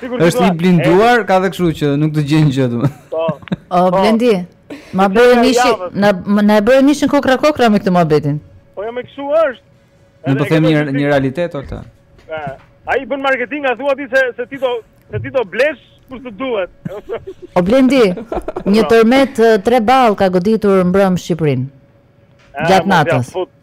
[SPEAKER 11] Është i
[SPEAKER 4] blinduar, ka dhe kështu që nuk të gjenë gjë domun.
[SPEAKER 11] Po.
[SPEAKER 5] O Blendi, ma bëre
[SPEAKER 11] mishi,
[SPEAKER 5] na na e bëre mishin kokra kokra me këtë muhabetin.
[SPEAKER 11] Po ja, kështu është.
[SPEAKER 4] Nuk po them një një realitet ore.
[SPEAKER 11] Ë, ai bën marketing, a thua ti se se ti do se ti do e blesh kur të duhet.
[SPEAKER 5] O Blendi, një po. tërmet tre ballë ka goditur mbrëm Shqipërinë. Gjatë natës.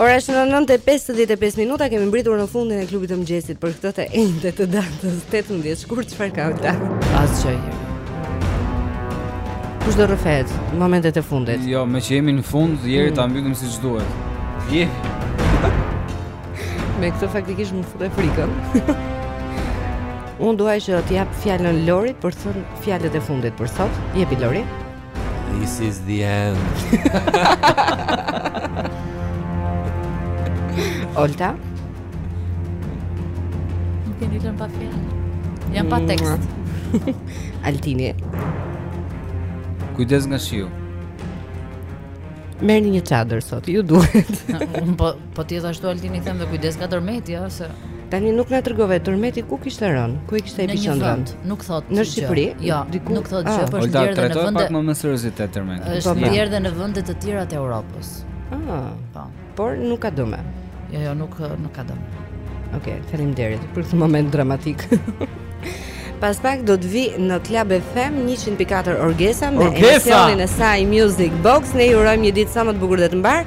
[SPEAKER 3] Ora është në 9:55 minuta, kemi mbritur në fundin e klubit të mëngjesit për këtë të enjte të datës 18 shkurt, çfarë ka Olta?
[SPEAKER 5] Asgjë.
[SPEAKER 3] Kush do rrëfehet në momentet e fundit?
[SPEAKER 4] Jo, meqë jemi në fund, jeri mm. ta mbyllim siç duhet. Je.
[SPEAKER 3] me këtë faktikisht më fute frikën. Unë dua që t'i jap fjalën Lorit për të thënë fjalët e fundit për sot. Jepi Lori.
[SPEAKER 1] This is the end.
[SPEAKER 3] Olta.
[SPEAKER 5] Më ke lënë pa fjalë. Jam pa tekst.
[SPEAKER 3] Altini.
[SPEAKER 4] Kujdes nga shiu.
[SPEAKER 3] Merrni një çadër sot, ju duhet.
[SPEAKER 5] Unë po Po ti edhe ashtu Altin i them me kujdes nga tërmeti, ëh, se
[SPEAKER 3] Tani nuk na tregove tërmeti ku kishte rënë, ku e kishte epiqendrën.
[SPEAKER 5] Nuk thotë.
[SPEAKER 3] Në Shqipëri?
[SPEAKER 5] Jo,
[SPEAKER 3] diku
[SPEAKER 5] nuk
[SPEAKER 3] thotë
[SPEAKER 5] gjë, ah. por
[SPEAKER 4] është
[SPEAKER 5] ndjerë në vende.
[SPEAKER 4] Pak më me seriozitet tërmeti.
[SPEAKER 5] Është
[SPEAKER 3] po,
[SPEAKER 5] ndjerë po. në vende të tjera të Europës.
[SPEAKER 3] Ah,
[SPEAKER 5] po.
[SPEAKER 3] Por nuk ka dëme.
[SPEAKER 5] Jo, jo, nuk nuk ka dëm.
[SPEAKER 3] Okej, okay, faleminderit për këtë moment dramatik. Pas pak do të vi në Club FM 104 Orgesa me emisionin e saj Music Box. Ne ju urojmë një ditë sa më të bukur dhe të
[SPEAKER 2] mbarë.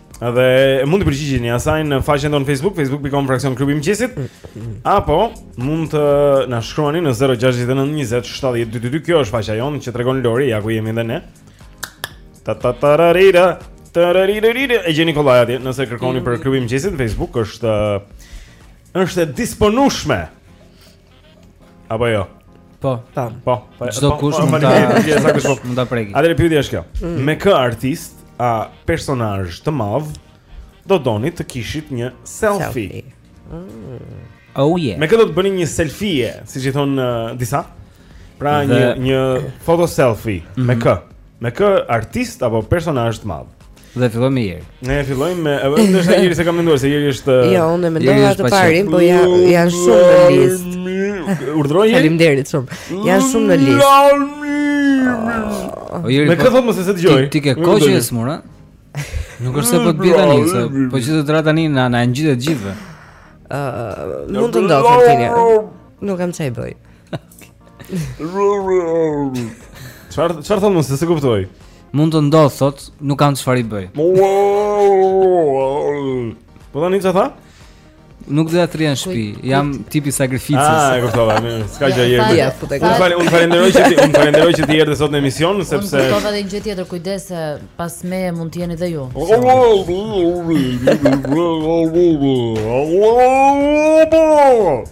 [SPEAKER 2] Dhe mund të përgjigjeni asaj në faqen tonë Facebook, facebook.com fraksion klubi mëngjesit, apo mund të na shkruani në 069 20 70 22. Kjo është faqja jonë që tregon Lori, ja ku jemi edhe ne. Ta ta ta ra ri ra, ta ra ri ra ri ra. E gjeni kollaj atje, nëse kërkoni për klubi mëngjesit, Facebook është është e disponueshme. Apo jo.
[SPEAKER 4] Po.
[SPEAKER 3] Tam.
[SPEAKER 2] Po. po
[SPEAKER 4] Çdokush
[SPEAKER 2] po,
[SPEAKER 4] mund
[SPEAKER 2] ta, çdokush po
[SPEAKER 4] mund ta prekë.
[SPEAKER 2] Atëherë pyetja është kjo. Mm. Me kë artist a personazh të madh do doni të kishit një selfie? Mm.
[SPEAKER 4] Oh yeah.
[SPEAKER 2] Me kë do të bëni një selfie, siç i thonë uh, disa? Pra një një foto selfie. Mm -hmm. Me
[SPEAKER 4] mhm.
[SPEAKER 2] kë? Me kë artist apo personazh të madh?
[SPEAKER 4] Dhe filloj me Jeri.
[SPEAKER 2] Ne fillojmë me edhe do të Jeri se kam menduar se Jeri është
[SPEAKER 3] Jo, unë mendova të parin, po ja janë shumë në listë.
[SPEAKER 2] Urdhëroj Jeri.
[SPEAKER 3] Faleminderit shumë. Janë shumë në listë.
[SPEAKER 4] O Jeri.
[SPEAKER 2] Me
[SPEAKER 4] po-
[SPEAKER 2] çfarë thotë se s'e dëgjoj.
[SPEAKER 4] Ti ke
[SPEAKER 2] goxha
[SPEAKER 4] e sëmurë, a? Nuk është se po të bie tani, se po që të ra tani na na ngjit të gjithëve.
[SPEAKER 3] Ëh, mund të ndodhë tani. Nuk kam ç'i bëj.
[SPEAKER 2] Çfarë çfarë thotë se s'e kuptoj?
[SPEAKER 4] Mund të ndodhë thotë, nuk kam çfarë i bëj.
[SPEAKER 2] Po tani çfarë tha?
[SPEAKER 4] Nuk do të rrija në shtëpi. Jam tip i sakrificës.
[SPEAKER 2] Ah, e kuptova, mirë. S'ka gjë Jeri. Unë falë, unë falenderoj që ti, unë falenderoj që ti erdhe sot në emision sepse Unë
[SPEAKER 5] kuptova edhe një gjë tjetër, kujdes se pas meje mund të jeni dhe ju.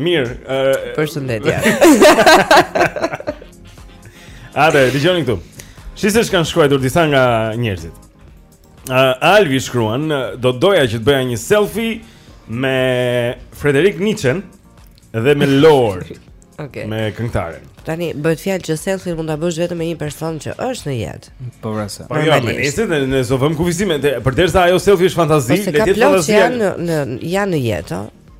[SPEAKER 2] Mirë, ë
[SPEAKER 3] Përshëndetje.
[SPEAKER 2] Atëherë, dëgjoni këtu. Shih se ç' kanë shkruar disa nga njerëzit. Uh, Alvi shkruan, do doja që të bëja një selfie me Frederik Nietzsche dhe me Lord.
[SPEAKER 3] Okej. Okay.
[SPEAKER 2] Me këngëtaren.
[SPEAKER 3] Tani bëhet fjalë që selfie mund ta bësh vetëm me një person që është në jetë.
[SPEAKER 4] Po pra.
[SPEAKER 2] Po jo, me nesër ne ne s'vëmë kufizime, përderisa ajo selfie është fantazi, le të jetë
[SPEAKER 3] fantazi.
[SPEAKER 2] Po
[SPEAKER 3] janë në janë në jetë,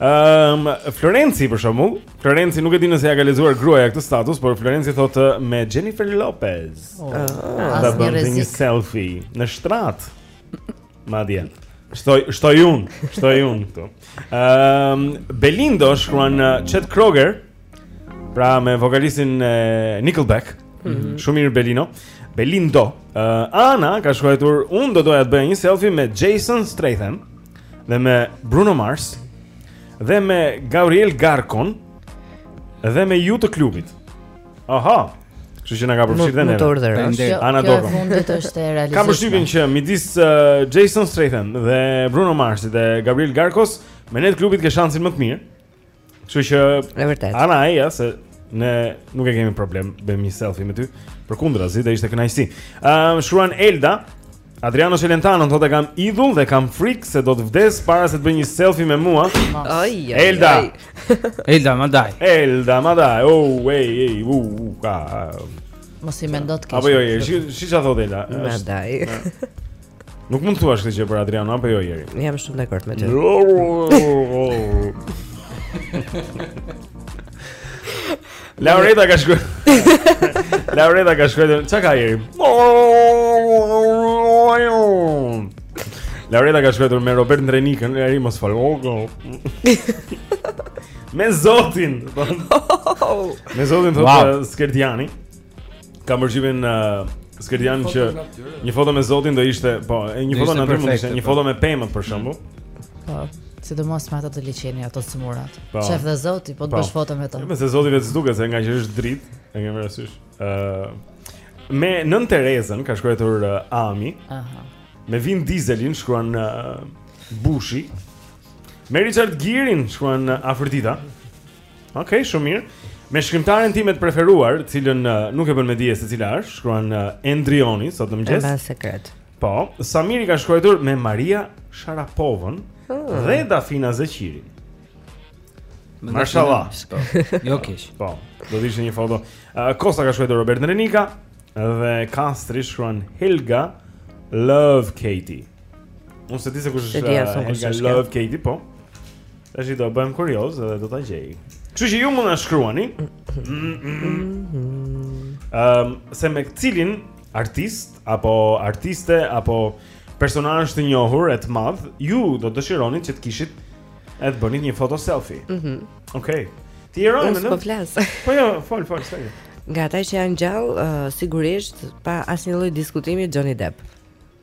[SPEAKER 2] Ëm ehm, um, Florenci për shembull, Florenci nuk e di nëse ia ka lexuar gruaja këtë status, por Florenci thotë me Jennifer Lopez.
[SPEAKER 5] Oh,
[SPEAKER 2] ah,
[SPEAKER 5] ta
[SPEAKER 2] bëjë një selfie në shtrat. Madje. Shtoj shtoj unë, shtoj unë këtu. Ëm ehm, um, Belindo shkruan Chad Kroeger. Pra me vokalistin e Nickelback,
[SPEAKER 3] mm -hmm.
[SPEAKER 2] shumë mirë Belino. Belindo. Uh, Ana ka shkruar, "Unë do doja të bëja një selfie me Jason Statham dhe me Bruno Mars dhe me Gabriel Garkon dhe me ju të klubit." Aha. Kështu që na ka përfshirë dhe
[SPEAKER 3] ne.
[SPEAKER 4] Faleminderit.
[SPEAKER 2] Ana do.
[SPEAKER 5] Kjo e fundit është e realizuar.
[SPEAKER 2] Kam përshtypjen që midis uh, Jason Statham dhe Bruno Mars dhe Gabriel Garkos, me ne të klubit ke shansin më të mirë. Kështu që
[SPEAKER 3] e vërtet.
[SPEAKER 2] Ana ai ja se ne nuk e kemi problem bëjmë një selfie me ty. Përkundrazi do ishte kënaqësi. Ëm um, shkruan Elda, Adriano Celentano thotë e kam idhull dhe kam frikë se do të vdes para se të bëjë një selfie me mua.
[SPEAKER 3] Oj,
[SPEAKER 2] Elda.
[SPEAKER 4] Elda, madaj.
[SPEAKER 2] Elda, madaj. Oh, ej, ej, u, u, ka.
[SPEAKER 5] Mos e mendo keq.
[SPEAKER 2] Apo jo, si si çfarë thotë Elda?
[SPEAKER 3] Madaj.
[SPEAKER 2] Nuk mund të thuash këtë gjë për Adriano apo jo Jeri.
[SPEAKER 3] Jam shumë dakord me ty.
[SPEAKER 2] Laureta ka shkruar. Laureta ka shkruar. Çka ka Jeri? Laureta ka shkruar me Robert Ndrenikën, Jeri më fal. Me Zotin. Po. Me Zotin thotë Skerdiani. Kam mendimin uh, Skerdian që një foto me Zotin do ishte, po, e një foto në natyrë mund
[SPEAKER 4] të
[SPEAKER 2] ishte, një
[SPEAKER 4] po.
[SPEAKER 2] foto me pemët për shembull.
[SPEAKER 5] Po, sidomos me ato te liqeni, ato të sëmurat.
[SPEAKER 2] Po.
[SPEAKER 5] Qesh dhe Zoti, po të po. bësh foto me to.
[SPEAKER 2] Meqë Zoti vetë s'duket, se ngaqë është dritë, e ke parasysh. Uh, me Nënë Terezën, ka shkruajtur uh, Ami,
[SPEAKER 5] Aha.
[SPEAKER 2] me Vin Dieselin, shkruan uh, Bushi, me Richard Girin, shkruan uh, Afërdita, Okej, okay, shumë mirë. Me shkrimtaren time të preferuar, të cilën uh, nuk e bën me dije se cila është, shkruan uh, Endrioni sot në mëngjes.
[SPEAKER 3] Është sekret.
[SPEAKER 2] Po, Samiri ka shkruajtur me Maria Sharapovën
[SPEAKER 3] oh.
[SPEAKER 2] dhe Dafina Zeqirin. Mashallah.
[SPEAKER 4] Po. Jo keq.
[SPEAKER 2] Po, do të ishte një foto. Uh, Kosta ka shkruajtur Robert Ndrenika dhe Kastri shkruan Helga Lovekaty. Unë s'e di se kush është Helga Lovekaty, po Tashi do bëhem kurioz dhe do ta gjej Kështu që ju mund të shkruani um, Se me cilin artist Apo artiste Apo personazh të njohur e të madh Ju do të dëshironit që të kishit E të bënit një foto selfie
[SPEAKER 3] mm -hmm.
[SPEAKER 2] Okej okay. Ti e
[SPEAKER 3] rojnë,
[SPEAKER 2] në?
[SPEAKER 3] Po flas.
[SPEAKER 2] Po jo, fol, fol, së
[SPEAKER 3] Nga ata që janë gjallë, uh, sigurisht, pa asnjë lloj diskutimi, Johnny Depp.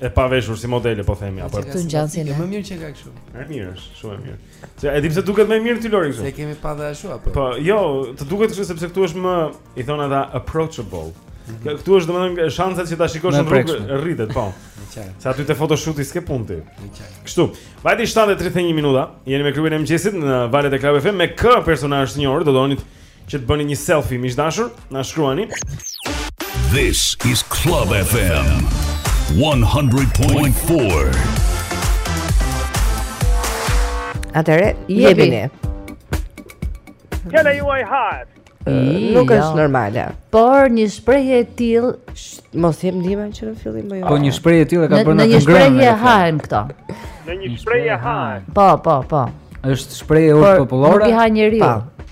[SPEAKER 4] e pa
[SPEAKER 2] veshur si modele po themi apo
[SPEAKER 5] të ngjasin.
[SPEAKER 1] Më mirë që kaq kështu.
[SPEAKER 2] Më mirë është, shumë e mirë. Se e di pse duket më mirë ty Lori kështu.
[SPEAKER 1] S'e kemi pa dhe ashtu apo.
[SPEAKER 2] Po, jo, të duket kështu sepse këtu është më i thonë ata approachable. Mhm. Këtu është domethënë shanset që ta shikosh në rrugë rriten, po. Se aty te photoshooti s'ke punë ti. Kështu. Vajti 7:31 minuta. Jeni me klubin e mëngjesit në valët e Club FM me kë personazh të njohur do donit Që të bëni një selfie, miq të dashur, na shkruani.
[SPEAKER 6] This is Club FM 100.4.
[SPEAKER 3] Atëre, jepini.
[SPEAKER 11] Këna juaj hajt.
[SPEAKER 3] Nuk është jo. normale.
[SPEAKER 5] Por një shprehje e tillë,
[SPEAKER 3] mos jem ndihmë që në fillim më jo.
[SPEAKER 4] Po një shprehje e tillë ka bërë
[SPEAKER 5] në një shprehje e hajn këto.
[SPEAKER 11] Në një shprehje e hajn.
[SPEAKER 5] Po, po, po.
[SPEAKER 4] Është shprehje e
[SPEAKER 5] urtë popullore. Nuk i ha njeriu.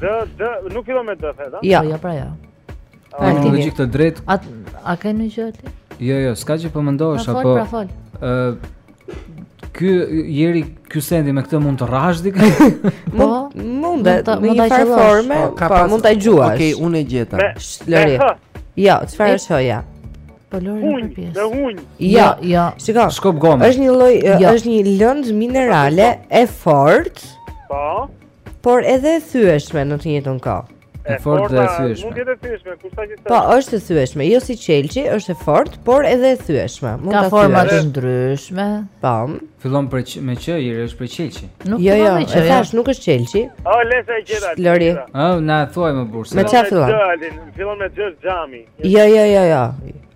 [SPEAKER 4] D, D,
[SPEAKER 5] nuk
[SPEAKER 11] fillon me D, the ti?
[SPEAKER 3] Jo,
[SPEAKER 4] jo, pra jo.
[SPEAKER 5] Pra
[SPEAKER 4] në logjikë të drejtë.
[SPEAKER 5] A a ke një gjë ti?
[SPEAKER 4] Jo, jo, s'ka që po mendosh apo.
[SPEAKER 5] Pra fol, pra fol.
[SPEAKER 4] Ky njeri ky sendi me këtë mund të rrahësh dikë.
[SPEAKER 5] Po, mund
[SPEAKER 3] të
[SPEAKER 5] mund ta
[SPEAKER 3] qellësh.
[SPEAKER 1] Po,
[SPEAKER 3] po,
[SPEAKER 1] po
[SPEAKER 3] mund ta gjuash.
[SPEAKER 1] Okej, unë e gjeta.
[SPEAKER 3] Lori. Jo, çfarë është huri?
[SPEAKER 5] Po Lori nuk pjesë.
[SPEAKER 11] Me hunj.
[SPEAKER 3] Jo,
[SPEAKER 5] jo.
[SPEAKER 3] Shikoj.
[SPEAKER 4] Shkop gome.
[SPEAKER 3] Është një lloj,
[SPEAKER 5] jo.
[SPEAKER 3] është një lëndë minerale e fortë.
[SPEAKER 11] Po.
[SPEAKER 3] Por edhe e thyeshme në të njëjtën kohë.
[SPEAKER 4] E fortë dhe e thyeshme.
[SPEAKER 11] Mund të jetë e thyeshme, kush tha që të.
[SPEAKER 3] Po, është e thyeshme, jo si qelqi, është e fortë, por edhe e thyeshme. Mund ta thyesh.
[SPEAKER 5] Ka forma të ndryshme.
[SPEAKER 3] Po.
[SPEAKER 4] Fillon për me q, është për qelqi.
[SPEAKER 5] Nuk
[SPEAKER 3] jo, jo, e thashë, nuk është qelqi.
[SPEAKER 11] O, lesa e gjeta.
[SPEAKER 3] Lori.
[SPEAKER 4] Ë, na thuaj more burrë.
[SPEAKER 3] Me çfarë fillon?
[SPEAKER 11] Fillon me xh, xhami.
[SPEAKER 3] Jo, jo, jo, jo.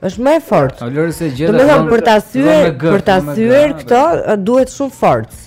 [SPEAKER 3] Është më e fortë.
[SPEAKER 4] Lori s'e gjeta.
[SPEAKER 3] Domethënë për ta thyer, për ta thyer këto duhet shumë forcë.